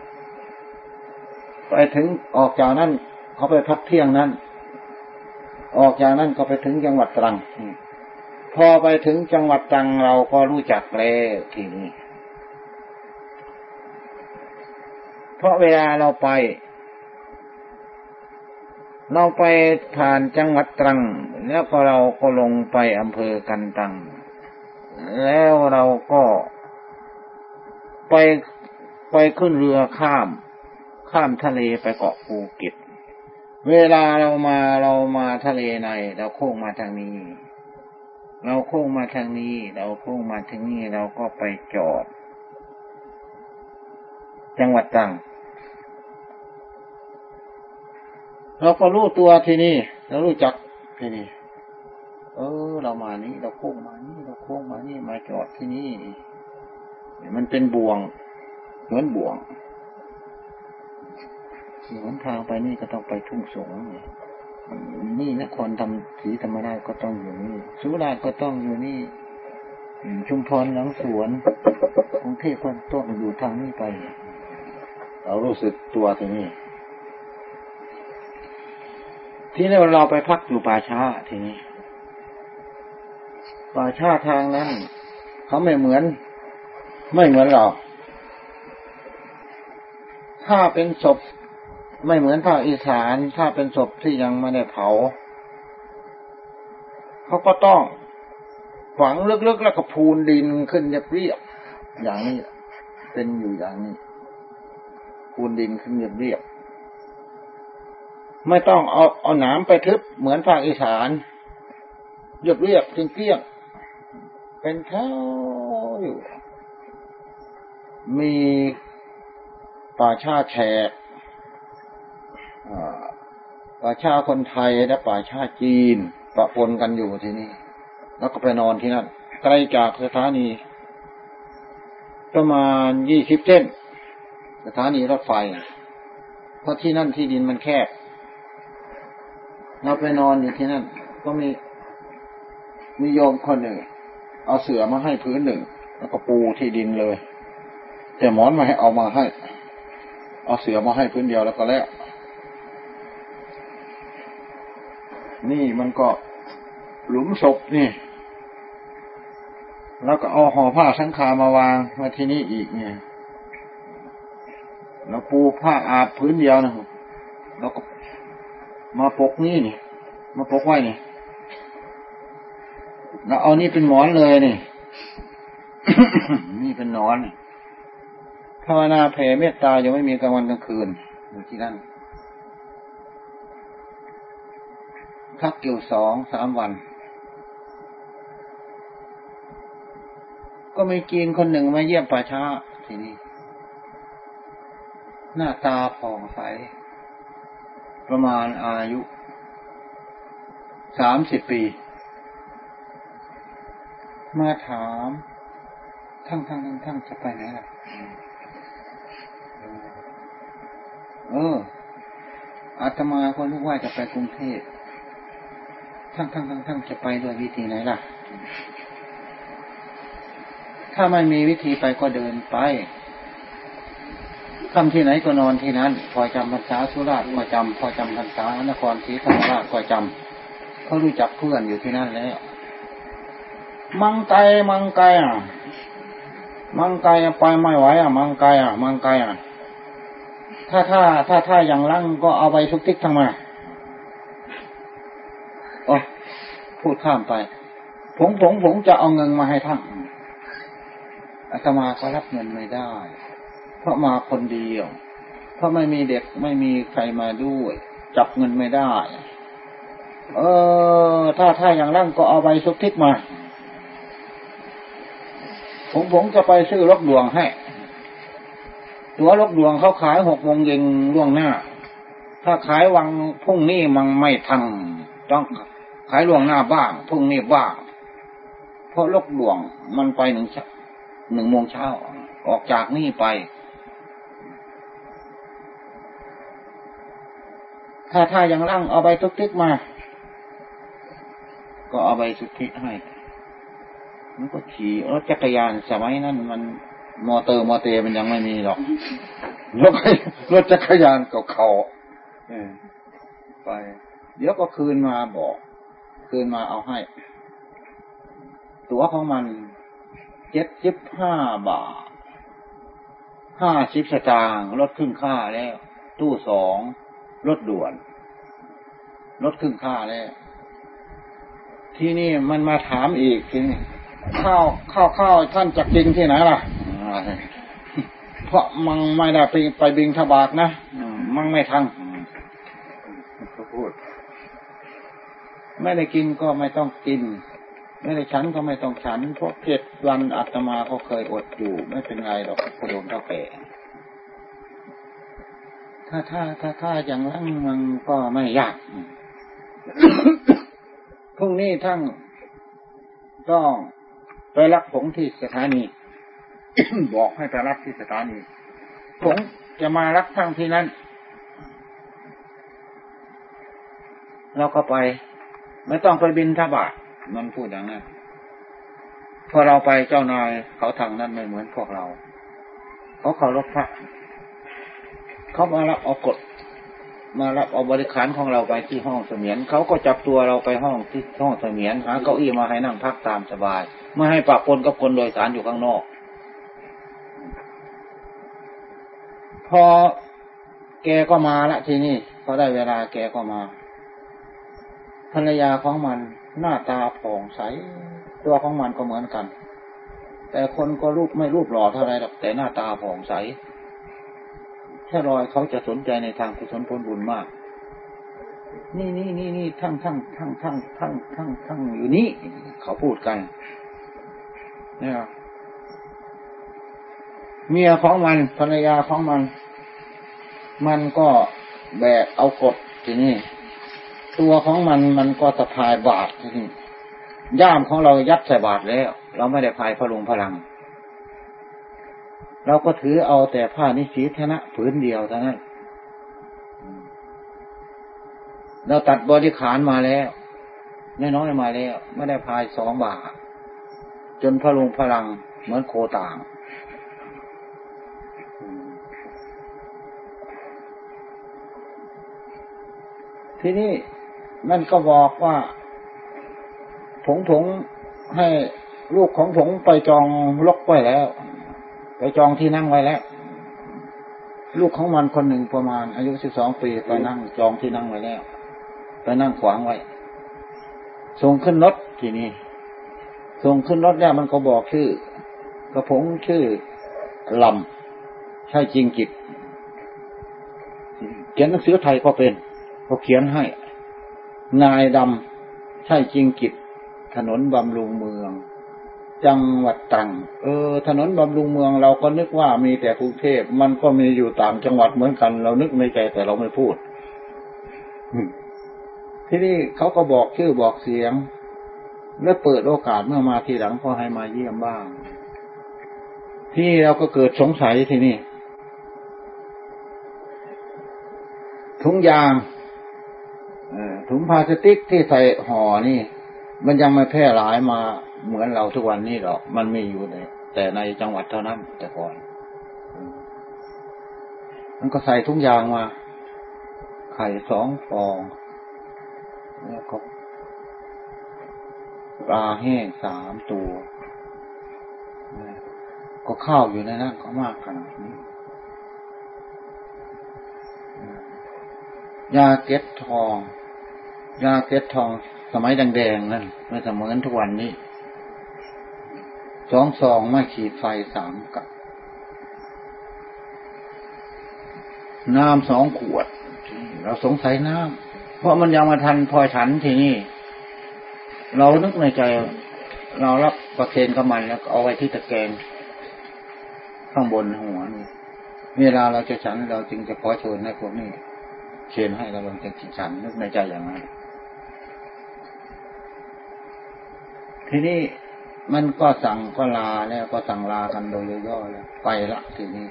ไปถึงออกจากนั้นเขาไปพักเที่ยงนั้น ออกจากนั้นก็ไปถึงจังหวัดตรังพอไปถึงจังหวัดตรังเราก็รู้จักแล้วทีนี้ เพราะเวลาเราไป เราไปผ่านจังหวัดตรัง แล้วก็เราก็ลงไปอำเภอกันตัง แล้วเราก็ไป ไปขึ้นเรือข้าม ข้ามทะเลไปเกาะภูเก็ต เวลาเรามาเรามาทะเลใน เราโค้งมาทางนี้ เราโค้งมาทางนี้ เราโค้งมาทางนี้เราก็ไปจอด จังหวัดตรังเราก็รู้ตัวที่นี้เรารู้จักที่นี้เออ เรามานี้ เราโค้งมานี่เราโค้งมานี่มาจอดที่นี่ มันเป็นบ่วง เหมือนบ่วงหนทางไปนี่ก็ต้องไปทุ่งสงนี่นครทำสีธรรมราชก็ต้องอยู่นี่ สุราษฎร์ก็ต้องอยู่นี่ ชุมพรหลังสวนกรุงเทพก็ต้องอยู่ทางนี้ไป เรารู้สึกตัวตรงนี้ ที่นี่เราไปพักอยู่ป่าช้าทีนี้ ป่าช้าทางนั้น เขาไม่เหมือน ไม่เหมือนเรา ถ้าเป็นศพไม่เหมือนภาคอีสาน ถ้าเป็นศพที่ยังไม่ได้เผา เขาก็ต้องฝังลึกๆแล้วก็พูนดินขึ้นเรียบๆอย่างนี้เป็นอยู่อย่างนี้พูนดินขึ้นเรียบๆไม่ต้องเอาเอาหนามไปทึบเหมือนภาคอีสานเรียบเรียบเกลี้ยงเป็นแถวอยู่มี ป่าชาแขกป่าชาคนไทยและป่าชาจีนปะปนกันอยู่ที่นี่ แล้วก็ไปนอนที่นั่นไกล้จากสถานี ประมาณยี่สิบเส้น สถานีรถไฟ เพราะที่นั่นที่ดินมันแคบเราไปนอนอยู่ที่นั่น ก็มีมีโยมคนหนึ่ง เอาเสือมาให้พื้นหนึ่ง แล้วก็ปูที่ดินเลย แต่หมอนมาให้เอามาให้ เอาเสือมาให้พื้นเดียวแล้วก็แล้ว นี่มันก็หลุมศพนี่ แล้วก็เอาห่อผ้าสังขามาวางมาที่นี่อีกเนี่ยแล้วปูผ้าอาบพื้นเดียวนะแล้วก็มาปกนี่นี่มาปกไว้นี่แล้วเอานี่เป็นหมอนเลยนี่นี่เป็นนอน ภาวนาแผ่เมตตายังไม่มีกลางวันกลางคืนอยู่ที่นั่นพักอยู่สองสามวัน ก็มีกีนคนหนึ่งมาเยี่ยมป่าช้าทีนี้ หน้าตาผ่องใส ประมาณอายุสามสิบปี มาถาม ทั้งทั้งทั้งทั้งจะไปไหนล่ะ เอออาตมาก็นึกว่าจะไปกรุงเทพทั้งทั้งทั้งทั้งจะไปด้วยวิธีไหนล่ะ ถ้าไม่มีวิธีไปก็เดินไปทำที่ไหนก็นอนที่นั้น พอจำพรรษาสุราษฎร์ก็จำพอจำพรรษานครศรีธรรมราชก็จำเขารู้จักเพื่อนอยู่ที่นั่นแล้วมังไกมังไกอะ มังไกไปไม่ไหวอะ มังไกอะ มังไกอะ ถ้าถ้าถ้าถ้าอย่างลั่งก็เอาไปทุกทิศทั้งมาโอ้พูดข้ามไป ผมผมผมจะเอาเงินมาให้ท่านอาตมาก็รับเงินไม่ได้ เพราะมาคนเดียว เพราะไม่มีเด็กไม่มีใครมาด้วย จับเงินไม่ได้ เออ ถ้าถ้าอย่างนั้นก็เอาใบสุทธิกมา ผมผมจะไปซื้อรถดวงให้ ตัวรถดวงเขาขายหกโมงเย็นล่วงหน้า ถ้าขายวังพรุ่งนี้มันไม่ทันต้องขายล่วงหน้าบ้างพรุ่งนี้บ้างเพราะลกหลวงมันไปหนึ่งหนึ่งโมงเช้าออกจากนี่ไป ถ้าถ้ายังร่างเอาใบทุกทิกมา ก็เอาใบสุทธิให้ มันก็ขี่รถจักรยานสมัยนั้นมัน มอเตอร์มอเตอร์มันยังไม่มีหรอกรถรถจักรยานเก่าๆไป เดี๋ยวก็คืนมาบอก คืนมาเอาให้ ตั๋วของมันเจ็ดสิบห้าบาทห้าสิบสตางค์ลดครึ่งค่าแล้ว ตู้สองรถด่วนลดครึ่งค่าแล้วที่นี่มันมาถามอีกทีนี้ข้าวข้าวข้าวท่านจะกินที่ไหนล่ะ เพราะมังไม่ได้ไปไปบิงทบากนะมังไม่ทันเขาพูด ไม่ได้กินก็ไม่ต้องกิน ไม่ได้ฉันก็ไม่ต้องฉัน เพราะเจ็ดวันอาตมาเขาเคยอดอยู่ ไม่เป็นไรหรอกพอโดนเท่าแก่ถ้าถ้าถ้าถ้าอย่างนั้นมันก็ไม่ยากพรุ่งนี้ทั้งต้องไปรับผงที่สถานี บอกให้ไปรับที่สถานีผงจะมารับทั้งที่นั้นเราก็ไปไม่ต้องไปบินทบาทมันพูดอย่างนั้นพอเราไปเจ้านายเขาทางนั้นไม่เหมือนพวกเรา เขาเคารพพระเขามารับเอากฎมารับเอาบริขารของเราไปที่ห้องเสมียนเขาก็จับตัวเราไปห้องที่ห้องเสมียนหาเก้าอี้มาให้นั่งพักตามสบาย ไม่ให้ปะปนกับคนโดยสารอยู่ข้างนอก พ อแกก็มาละทีนี้พอได้เวลาแกก็มา ภรรยาของมันหน้าตาผ่องใส ตัวของมันก็เหมือนกัน แต่คนก็รูปไม่รูปหล่อเท่าไรหรอกแต่หน้าตาผ่องใสแค่รอยเขาจะสนใจในทางกุศลผลบุญมาก นี่นี่นี่นี่ทั้งทั้งทั้งทั้งทั้งทั้งทั้งอยู่นี่เขาพูดกันเนี่ยเมียของมันภรรยาของมัน มันก็แบกเอากดทีนี้ตัวของมันมันก็สะพายบาดทย่ามของเรายัดใส่บาทแล้ว เราไม่ได้พายพลุงพลัง เราก็ถือเอาแต่ผ้านิสีธนะผืนเดียวเท่านั้นเราตัดบริขารมาแล้วน้อยๆมาแล้ว ไม่ได้พายสองบาทจนพลุงพลังเหมือนโคต่าง ทีนี้นั่นก็บอกว่าผงผงให้ลูกของผงไปจองลกไว้แล้ว ไปจองที่นั่งไว้แล้ว ลูกของมันคนหนึ่งประมาณ อายุสิบสองปีไปนั่งจองที่นั่งไว้แล้ว ไปนั่งขวางไว้ส่งขึ้นรถทีนี้ส่งขึ้นรถแล้วมันก็บอกชื่อกระผงชื่อลำใช่จริงจิตเขียนหนังสือไทยก็เป็น เขาเขียนให้ นายดำใช่จริงกิจ ถนนบำรุงเมือง จังหวัดตรัง เออ ถนนบำรุงเมืองเราก็นึกว่ามีแต่กรุงเทพมันก็มีอยู่ต่างจังหวัดเหมือนกัน เรานึกในใจแต่เราไม่พูดที่นี่เขาก็บอกชื่อบอกเสียง และเปิดโอกาสเมื่อมาทีหลังพอให้มาเยี่ยมบ้าง ที่เราก็เกิดสงสัยทีนี่ ทุงยาง ถุงพลาสติกที่ใส่ห่อนี่ มันยังไม่แพร่หลายมาเหมือนเราทุกวันนี้หรอก มันมีอยู่ในแต่ในจังหวัดเท่านั้นแต่ก่อน มันก็ใส่ทุกอย่างมา ไข่สองฟอง แล้วก็ปลาแห้งสามตัว ก็ข้าวอยู่ในนั้นก็มากขนาดนี้ยาเก็ดทอง ยาเก็ดทองสมัยแดงๆนั่นไม่เสมือนทุกวันนี้สองซองไม่ขีดไฟสามกับน้ำสองขวด เราสงสัยน้ำเพราะมันยังมาทันพอฉันทีนี่เรานึกในใจ เรารับประเคนกับมันแล้วเอาไว้ที่ตะแกรงข้างบนหัวนี่เวลาเราจะฉันเราจึงจะขอเชิญให้พวกนี้เชนให้เราลงจากจิตฉันนึกในใจอย่างนั้น ทีนี้มันก็สั่งก็ลาแล้วก็สั่งลากันโดยย่อๆแล้วไปละทีนี้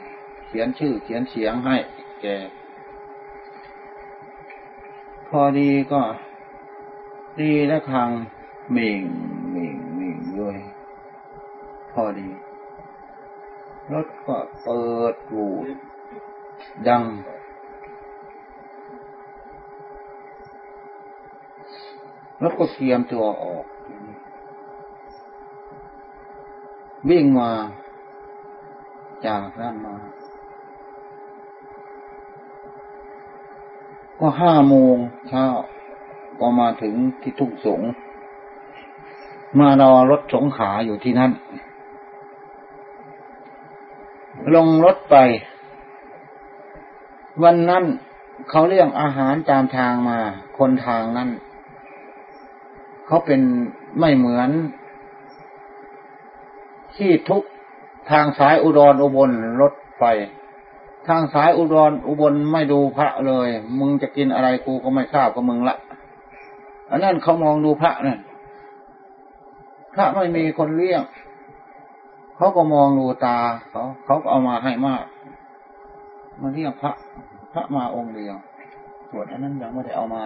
เขียนชื่อเขียนเสียงให้แกพอดีก็ ดีและทางเม่งเม่งเม่งด้วยพอดีรถก็เปิดวูดดังแล้วก็เทียมตัวออก วิ่งมาจากนั่นมาก็ห้าโมงเช้าก็มาถึงที่ทุ่งสงมารอรถสงขาอยู่ที่นั่น ลงรถไป วันนั้นเขาเรียกอาหารตามทางมา คนทางนั้น เขาเป็นไม่เหมือน ที่ทุกทางสายอุดรอุบลรถไฟทางสายอุดรอุบลไม่ดูพระเลย มึงจะกินอะไรกูก็ไม่ทราบกับมึงละอันนั้นเขามองดูพระนั่นพระไม่มีคนเลี้ยงเขาก็มองดูตาเขาเขาก็เอามาให้มากมาเรียกพระ พระมาองค์เดียวส่วนอันนั้นยังไม่ได้เอามา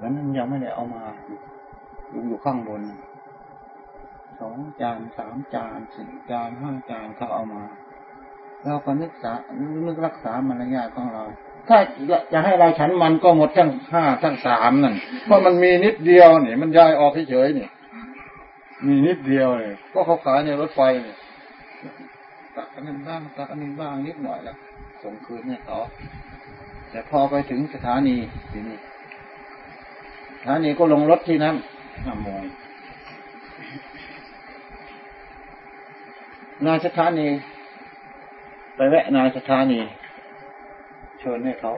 อันนั้นยังไม่ได้เอามาอยู่อยู่ข้างบน สองจานสามจานสี่จานห้าจานเขาเอามา เราก็นึกษานึกรักษามารยาทของเรา ถ้าจะให้เราฉันมันก็หมดทั้งห้าทั้งสามนั่นเพราะมันมีนิดเดียวนี่มันย้ายออกเฉยๆนี่มีนิดเดียวเลยก็เขาขายในรถไฟเนี่ยตักอันนึงบ้างตักอันนึงบ้างนิดหน่อยแล้วส่งคืนเนี่ยต่อแต่พอไปถึงสถานีทีนี้สถานีก็ลงรถที่นั้นห้าโมง นาสถานี ไปแวะนาสถานีเชิญให้เขา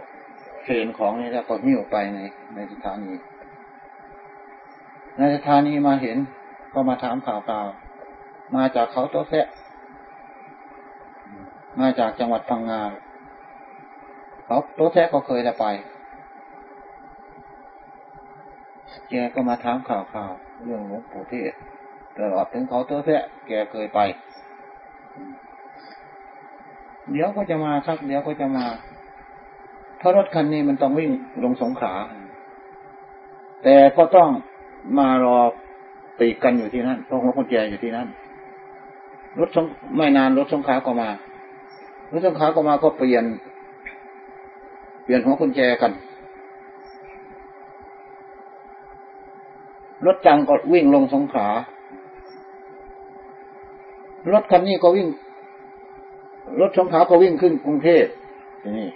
เข็นของนี่แล้วก็หิ้วไปในในสถานีในสถานีมาเห็นก็มาถามข่าวกล่ามาจากเขาโต๊ะแซะมาจากจังหวัดพังงาเขาโต๊ะแซะก็เคยจะไปแกก็มาถามข่าวข่าวเรื่องหลวงปู่เทศตลอดถึงเขาโต๊ะแซะแกเคยไป เดี๋ยวก็จะมาครับเดี๋ยวก็จะมา เพราะรถคันนี้มันต้องวิ่งลงสงขา แต่ก็ต้องมารอตีกันอยู่ที่นั่นเพราะหัวคนแก่อยู่ที่นั่น รถสงไม่นานรถสงขาก็มา รถสงขาก็มาก็เปลี่ยน เปลี่ยนหัวคนแก่กัน รถจังก็วิ่งลงสงขา รถคันนี้ก็วิ่ง รถสงขาก็วิ่งขึ้นกรุงเทพนี่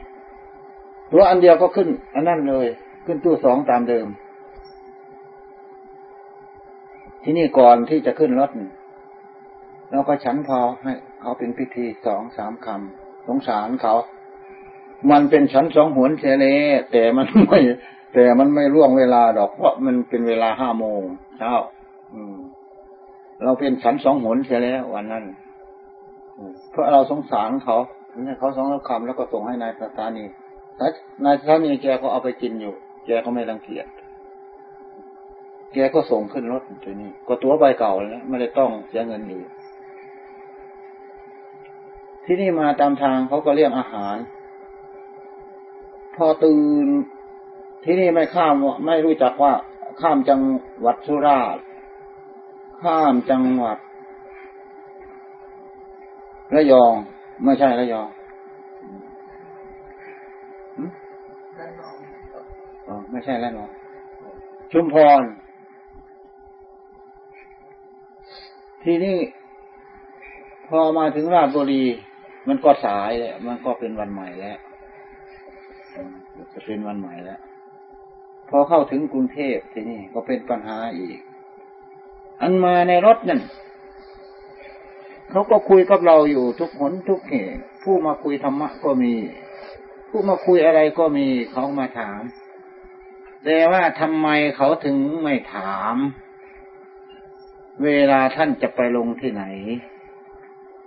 ตัวอันเดียวก็ขึ้น อันนั้นเลย ขึ้นตู้สองตามเดิม ที่นี่ก่อนที่จะขึ้นรถเราก็ฉันพอให้เขาเป็นพิธีสองสามคำสงสารเขา มันเป็นฉันสองหวนเฉลแต่มันไม่ แต่มันไม่ร่วงเวลาดอกเพราะมันเป็นเวลาห้าโมงเช้า เราเป็นฉันสองหนเสียแล้ววันนั้นเพราะเราสงสารเขาเขาสองคำแล้วก็ส่งให้นายสถานีนายสถานีแกก็เอาไปกินอยู่ แกก็ไม่รังเกียจแกก็ส่งขึ้นรถทีนี้ ก็ตัวใบเก่าแล้วไม่ได้ต้องเสียเงินอยู่ที่นี่มาตามทางเขาก็เรียกอาหาร พอตื่นที่นี่ไม่ข้ามไม่รู้จักว่าข้ามจังหวัดสุราษฎร์ ข้ามจังหวัด ระยอง ไม่ใช่ระยองอไม่ใช่แล้วเนาะชุมพร ทีนี้พอมาถึงราชบุรี มันก็สายแล้วมันก็เป็นวันใหม่แล้วจะเป็นวันใหม่แล้ว พอเข้าถึงกรุงเทพทีนี้ก็เป็นปัญหาอีก อันมาในรถนั่นเขาก็คุยกับเราอยู่ทุกหนทุกเหตุผู้มาคุยธรรมะก็มี ผู้มาคุยอะไรก็มีเขามาถาม แต่ว่าทำไมเขาถึงไม่ถาม เวลาท่านจะไปลงที่ไหน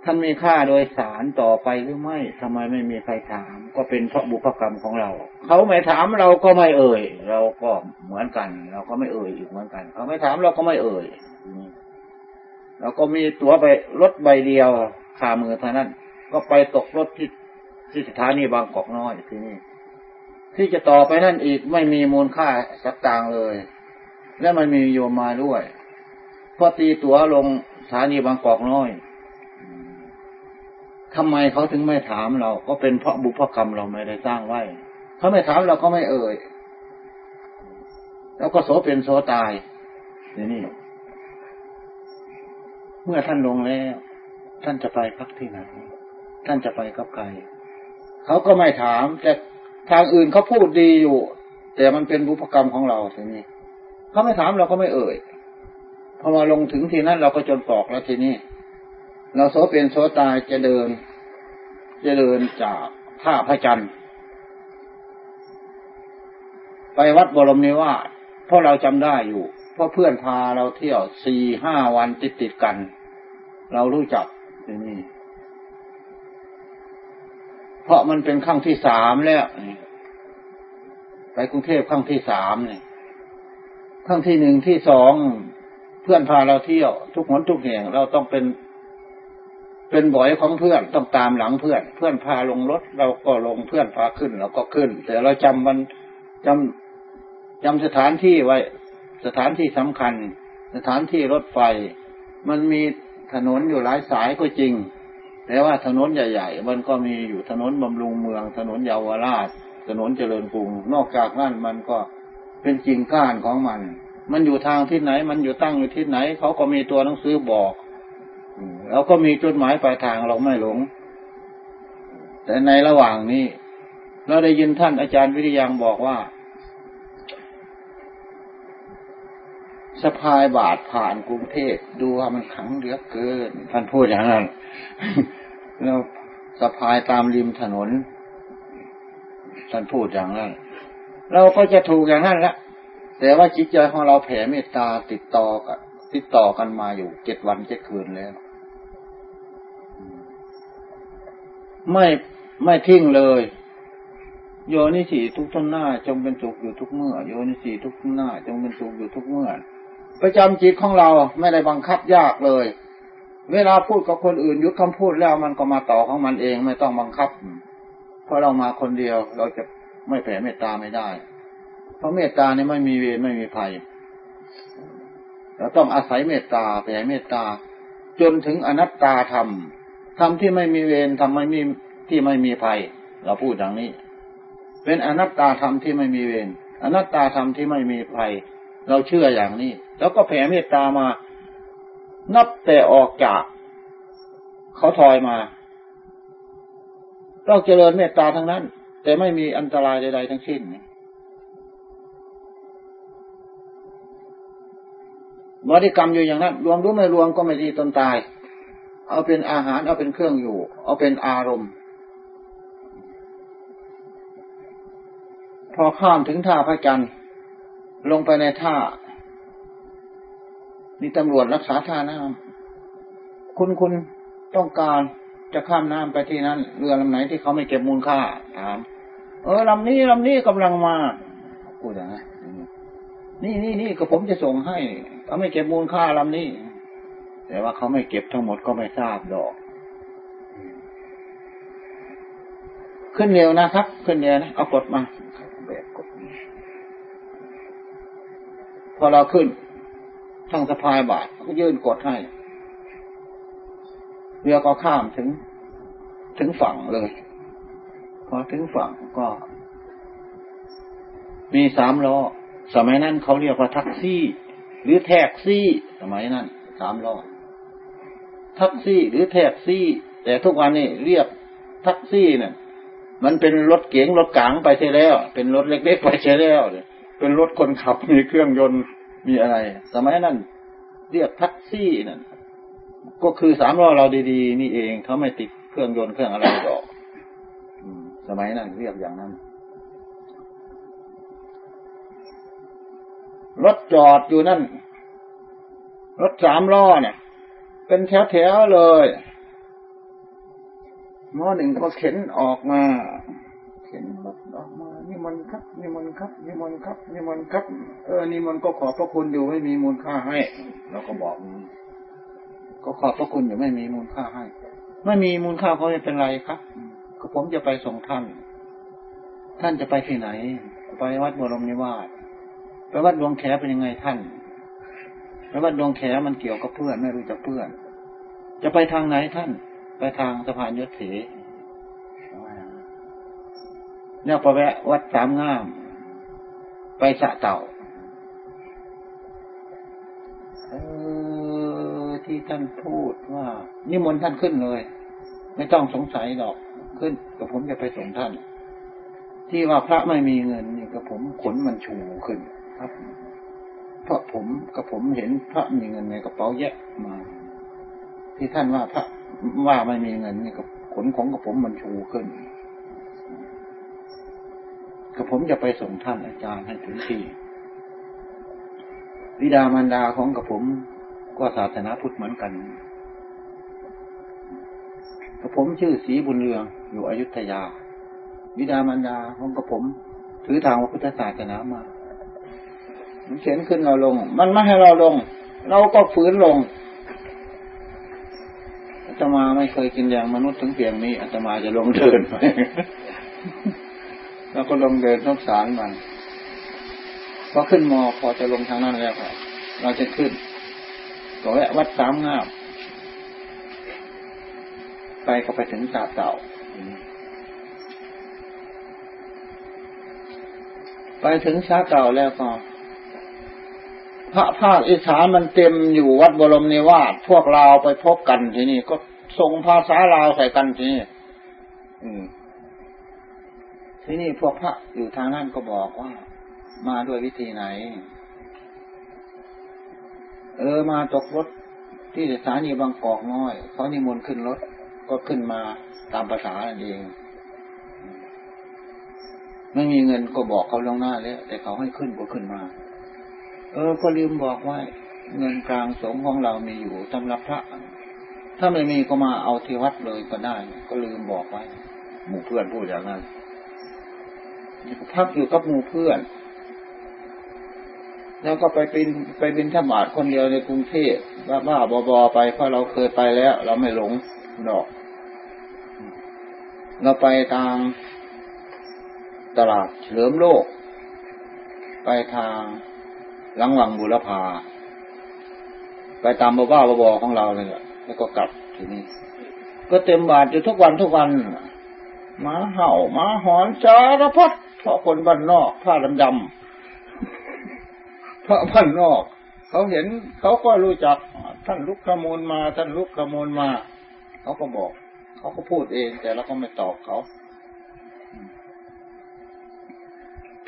ท่านมีค่าโดยสารต่อไปหรือไม่ทำไมไม่มีใครถาม ก็เป็นเพราะบุพกรรมของเรา เขาไม่ถามเราก็ไม่เอ่ย เราก็เหมือนกัน เราก็ไม่เอ่ยอีกเหมือนกัน เขาไม่ถามเราก็ไม่เอ่ยเราก็มีตั๋วไปรถใบเดียวขามือเท่านั้น ก็ไปตกรถที่ที่สถานีบางกอกน้อยที่นี่ ที่จะต่อไปนั่นอีกไม่มีมูลค่าสักต่างเลย และมันมีโยมมาด้วยพอตีตั๋วลงสถานีบางกอกน้อย ทำไมเขาถึงไม่ถามเรา ก็เป็นเพราะบุพกรรมเราไม่ได้สร้างไว้ เขาไม่ถามเราก็ไม่เอ่ย แล้วก็โสเป็นโสตายนี่นี่ เมื่อท่านลงแล้ว ท่านจะไปพักที่ไหน ท่านจะไปกับใคร เขาก็ไม่ถาม แต่ทางอื่นเขาพูดดีอยู่ แต่มันเป็นบุพกรรมของเราทีนี้เขาไม่ถามเราก็ไม่เอ่ย พอมาลงถึงที่นั้นเราก็จนปอกแล้วทีนี้ เราโสเป็นโสตายจะเดิน จะเดินจากท่าพระจันทร์ไปวัดบรมนิวาสเพราะเราจำได้อยู่ เพราะเพื่อนพาเราเที่ยวสี่ห้าวันติดติดกัน เรารู้จักที่นี่เพราะมันเป็นครั้งที่สามแล้วไปกรุงเทพครั้งที่สามเนี่ยครั้งที่หนึ่งที่สองเพื่อนพาเราเที่ยว ทุกหนทุกแห่งเราต้องเป็น เป็นบ่อยของเพื่อนต้องตามหลังเพื่อน เพื่อนพาลงรถ เราก็ลงเพื่อนพาขึ้นเราก็ขึ้น แต่เราจำมันจำจำสถานที่ไว้ สถานที่สำคัญ สถานที่รถไฟ มันมีถนนอยู่หลายสายก็จริง แต่ว่าถนนใหญ่ๆมันก็มีอยู่ถนนบำรุงเมือง ถนนเยาวราช ถนนเจริญกรุง นอกจากนั้นมันก็เป็นจริงก้านของมัน มันอยู่ทางที่ไหน มันอยู่ตั้งอยู่ที่ไหน เขาก็มีตัวหนังสือบอก เราก็มีจุดหมายปลายทางเราไม่หลง แต่ในระหว่างนี้ เราได้ยินท่านอาจารย์วิทยังบอกว่าสะพายบาทผ่านกรุงเทพดูว่ามันขังเหลือเกิน ท่านพูดอย่างนั้น แล้วสะพายตามริมถนน ท่านพูดอย่างนั้น เราก็จะถูกอย่างนั้นละแต่ว่าจิตใจของเราแผ่เมตตาติดต่อกันติดต่อกันมาอยู่เจ็ดวันเจ็ดคืนแล้ว ไม่ไม่ทิ้งเลย โยนิสีทุกต้นหน้า จงเป็นสุขอยู่ทุกเมื่อ โยนิสีทุกต้นหน้า จงเป็นสุขอยู่ทุกเมื่อประจำจิตของเราไม่ได้บังคับยากเลย เวลาพูดกับคนอื่นยุดคำพูดแล้วมันก็มาต่อของมันเองไม่ต้องบังคับ เพราะเรามาคนเดียวเราจะไม่แผ่เมตตาไม่ได้ เพราะเมตตาเนี่ยไม่มีเวรไม่มีภัยเราต้องอาศัยเมตตาแผ่เมตตา จนถึงอนัตตาธรรม ธรรมที่ไม่มีเวรทำไม่มีที่ไม่มีภัย เราพูดอย่างนี้ เป็นอนัตตาธรรมที่ไม่มีเวรอนัตตาธรรมที่ไม่มีภัย เราเชื่ออย่างนี้ แล้วก็แผ่เมตตามา นับแต่ออกจาก เขาถอยมาเราเจริญเมตตาทั้งนั้น แต่ไม่มีอันตรายใดๆทั้งสิ้นบริกรรมอยู่อย่างนั้น รวมรู้ไม่รวมก็ไม่ดีตนตาย เอาเป็นอาหารเอาเป็นเครื่องอยู่ เอาเป็นอารมณ์ พอข้ามถึงท่าพระจันทร์ลงไปในท่ามีตำรวจรักษาท่าน้ำคุณคุณต้องการจะข้ามน้ำไปที่นั้น เรือลำไหนที่เขาไม่เก็บมูลค่าถามเออลำนี้ลำนี้กำลังมาพูดอย่างนี้นี่นี่นี่ก็ผมจะส่งให้เขาไม่เก็บมูลค่าลำนี้ แต่ว่าเขาไม่เก็บทั้งหมดก็ไม่ทราบดอก ขึ้นเร็วนะครับ ขึ้นเร็วนะ เอากดมาแบบกดพอเราขึ้นทั้งสะพายบาทก็ยื่นกดให้ เรือก็ข้ามถึง ถึงฝั่งเลย พอถึงฝั่งก็ มีสามล้อ สมัยนั้นเขาเรียกว่าแท็กซี่ หรือแท็กซี่ สมัยนั้นสามล้อ ท็กซี่หรือแท็กซี่ แต่ทุกวันนี้เรียกแท็กซี่เนี่ยมันเป็นรถเก๋งรถกลางไปใช่แล้ว เป็นรถเล็กๆไปใช่แล้วเนี่ยเป็นรถคนขับมีเครื่องยนต์มีอะไร สมัยนั้นเรียกแท็กซี่นั่นก็คือสามล้อเราดีๆ นี่เองเขาไม่ติดเครื่องยนต์เครื่องอะไรหรอกสมัยนั้นเรียกอย่างนั้นรถจอดอยู่นั่นรถสามล้อเนี่ย เป็นแถวๆเลยมอหนึ่งก็เข็นออกมา เข็นรถออกมา นี่มันครับ นี่มันครับ นี่มันครับ นี่มันครับ เออ นี่มันก็ขอบพระคุณอยู่ไม่มีมูลค่าให้ เราก็บอก ก็ขอบพระคุณอยู่ไม่มีมูลค่าให้ ไม่มีมูลค่าเขาไม่เป็นไรครับ ก็ผมจะไปส่งท่าน ท่านจะไปที่ไหน ไปวัดบรมนิวาสไปวัดดวงแขเป็นยังไงท่าน ไปวัดดวงแขมันเกี่ยวกับเพื่อนไม่รู้จักเพื่อน จะไปทางไหนท่าน ไปทางสะพานยศเสเนี่ยพอแวะวัดสามงาม ไปสะเต่าเออที่ท่านพูดว่านิมนต์ท่านขึ้นเลย ไม่ต้องสงสัยหรอกขึ้นกับผมจะไปส่งท่าน ที่ว่าพระไม่มีเงินนี่กับผมขนมันชูขึ้นครับ เพราะผมกับผมเห็นพระมีเงินในกระเป๋าแยะมา ที่ท่านว่าพระว่าไม่มีเงินนี่กับขนของกับผมมันชูขึ้นก็ผมจะไปส่งท่านอาจารย์ให้ถึงที่วิดามารดาของกับผมก็ศาสนาพุทธเหมือนกันกับผมชื่อสีบุญเรืองอยู่อยุธยา วิดามันดาของกระผม ถือทางพุทธศาสนามา เขียนขึ้นเราลง มันไม่ให้เราลง เราก็ฝืนลงอาตมาไม่เคยกินอย่างมนุษย์ถึงเพียงนี้อาตมาจะลงเดินไปแล้วก็ลงเดินทกสารมันพอขึ้นมอพอจะลงทางนั้นแล้วเราจะขึ้นก็แวะวัดสามงามไปก็ไปถึงสาเต่า ไปถึงชาเก่าแล้วก็ พระภาคอิสานมันเต็มอยู่วัดบรมนิวาสพวกเราไปพบกันที่นี่ ก็ส่งภาษาลาวใส่กันที่นี่ที่นี่พวกพระอยู่ทางนั้นก็บอกว่า มาด้วยวิธีไหน เออมาตกรถที่สถานีบางกอกน้อยเขานิมนต์ขึ้นรถก็ขึ้นมาตามภาษาเองไม่มีเงินก็บอกเขาลงหน้าแล้วแต่เขาให้ขึ้นก็ขึ้นมา เออ ก็ลืมบอกว่าเงินกลางสงของเรามีอยู่สำหรับพระ ถ้าไม่มีก็มาเอาที่วัดเลยก็ได้ ก็ลืมบอกไว้ หมู่เพื่อนพูดอย่างนั้นพักอยู่กับหมู่เพื่อน แล้วก็ไปบินไปบินธบาตคนเดียวในกรุงเทพบ้าบ้าบอบอไปเพราะเราเคยไปแล้ว เราไม่หลงดอก เราไปทางตลาดเฉลิมโลก ไปทาง หลังวังบุรพา ไปตามบ้าบ้าบอของเราเลยแล้วก็กลับทีนี้ ก็เต็มบาทอยู่ทุกวันทุกวันหมาเห่าหมาหอนจารพัดเพราะคนบ้านนอกผ้าดำดำเพราะบ้านนอก เขาเห็นเขาก็รู้จักท่านลุกขโมลมา ท่านลุกขโมลมา เขาก็บอก เขาก็พูดเอง แต่เราก็ไม่ตอบเขา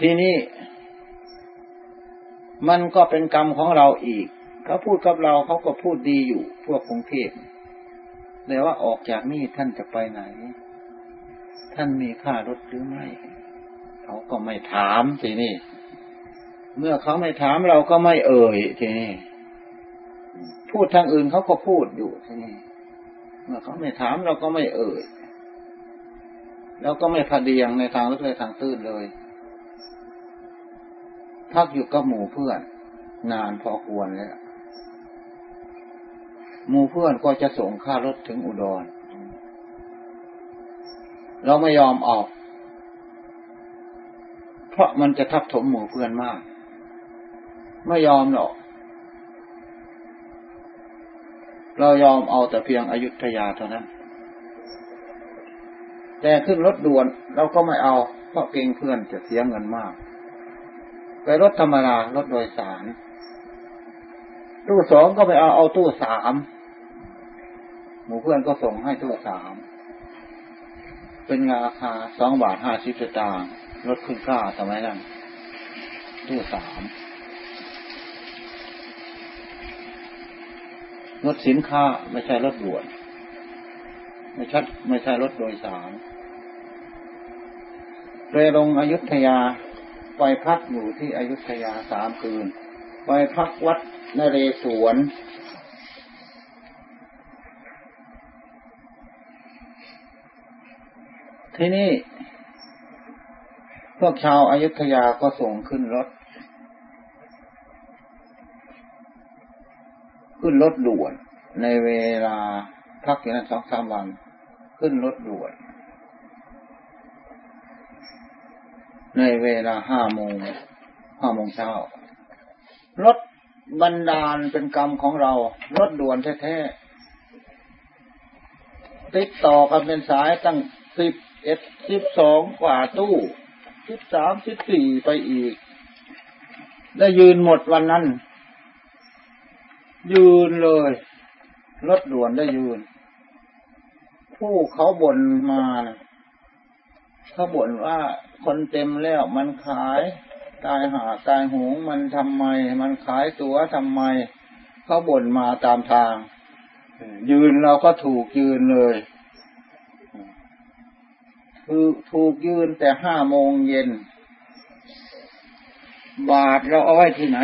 ทีนี้ มันก็เป็นกรรมของเราอีก เขาพูดกับเราเขาก็พูดดีอยู่ พวกกรุงเทพแต่ว่าออกจากนี่ท่านจะไปไหน ท่านมีค่ารถหรือไม่ เขาก็ไม่ถามทีนี่ เมื่อเขาไม่ถามเราก็ไม่เอ่ยทีนี่ พูดทางอื่นเขาก็พูดอยู่ทีนี่ เมื่อเขาไม่ถามเราก็ไม่เอ่ย แล้วก็ไม่พเดียงในทางลึกเลยทางตื้นเลย พักอยู่กับหมู่เพื่อน นานพอควรแล้วหมู่เพื่อนก็จะส่งค่ารถถึงอุดร เราไม่ยอมออก เพราะมันจะทับถมหมู่เพื่อนมาก ไม่ยอมหรอก เรายอมเอาแต่เพียงอายุทยาเท่านั้น แต่ขึ้นรถด่วนเราก็ไม่เอา เพราะเกรงเพื่อนจะเสียเงินมาก ไปรถธรรมดารถโดยสาร ตู้สองก็ไปเอาเอาตู้สามหมู่เพื่อนก็ส่งให้ตู้สามเป็นราคาสองบาทห้าสิบสตางค์รถขึ้นค่าสมัยนั้นตู้สามรถสินค้าไม่ใช่รถด่วน ไม่ชัดไม่ใช่รถโดยสารเรลงอยุธยา ไปพักอยู่ที่อยุธยาสามคืน ไปพักวัดนเรศวร ที่นี่ พวกชาวอายุทยาก็ส่งขึ้นรถ ขึ้นรถด่วน ในเวลาพักอยู่นั้นสองสามวัน ขึ้นรถด่วน ในเวลาห้าโมงห้าโมงเช้ารถบันดาลเป็นกรรมของเรารถด่วนแท้ๆติดต่อกันเป็นสายตั้งสิบเอ็ดสิบสองกว่าตู้สิบสามสิบสี่ไปอีก ได้ยืนหมดวันนั้น ยืนเลยรถด่วนได้ยืน ผู้เขาบ่นมานะ เขาบ่นว่าคนเต็มแล้วมันขายตายหาตายหงมันทำไม มันขายตัวทำไม เขาบ่นมาตามทาง ยืนเราก็ถูกยืนเลยคือถูกยืนแต่ห้าโมงเย็น บาทเราเอาไว้ที่ไหน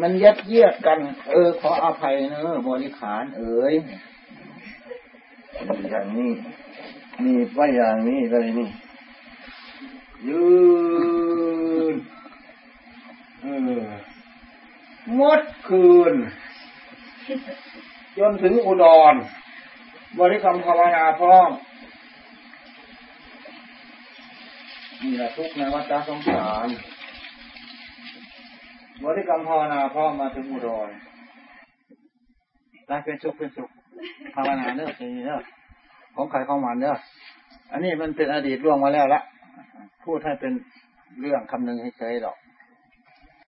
มันยัดเยียดกัน เออ ขออภัยเนอะบริขารเอ๋ยอย่างนี้ นี่ไปอย่างนี้เลยนี่ ยืนเออมดคืน จนถึงอุดร บริกรรมภาวนาพร้อมนี่แหละทุกในวัฏสงสารบริกรรมภาวนาพร้อมมาถึงอุดรได้เป็นสุขเป็นสุขภาวนาเนอะนี่เนอะ ของใครของมันเนอะอันนี้มันเป็นอดีตล่วงมาแล้วละพูดให้เป็นเรื่องคำนึงให้เฉยหรอก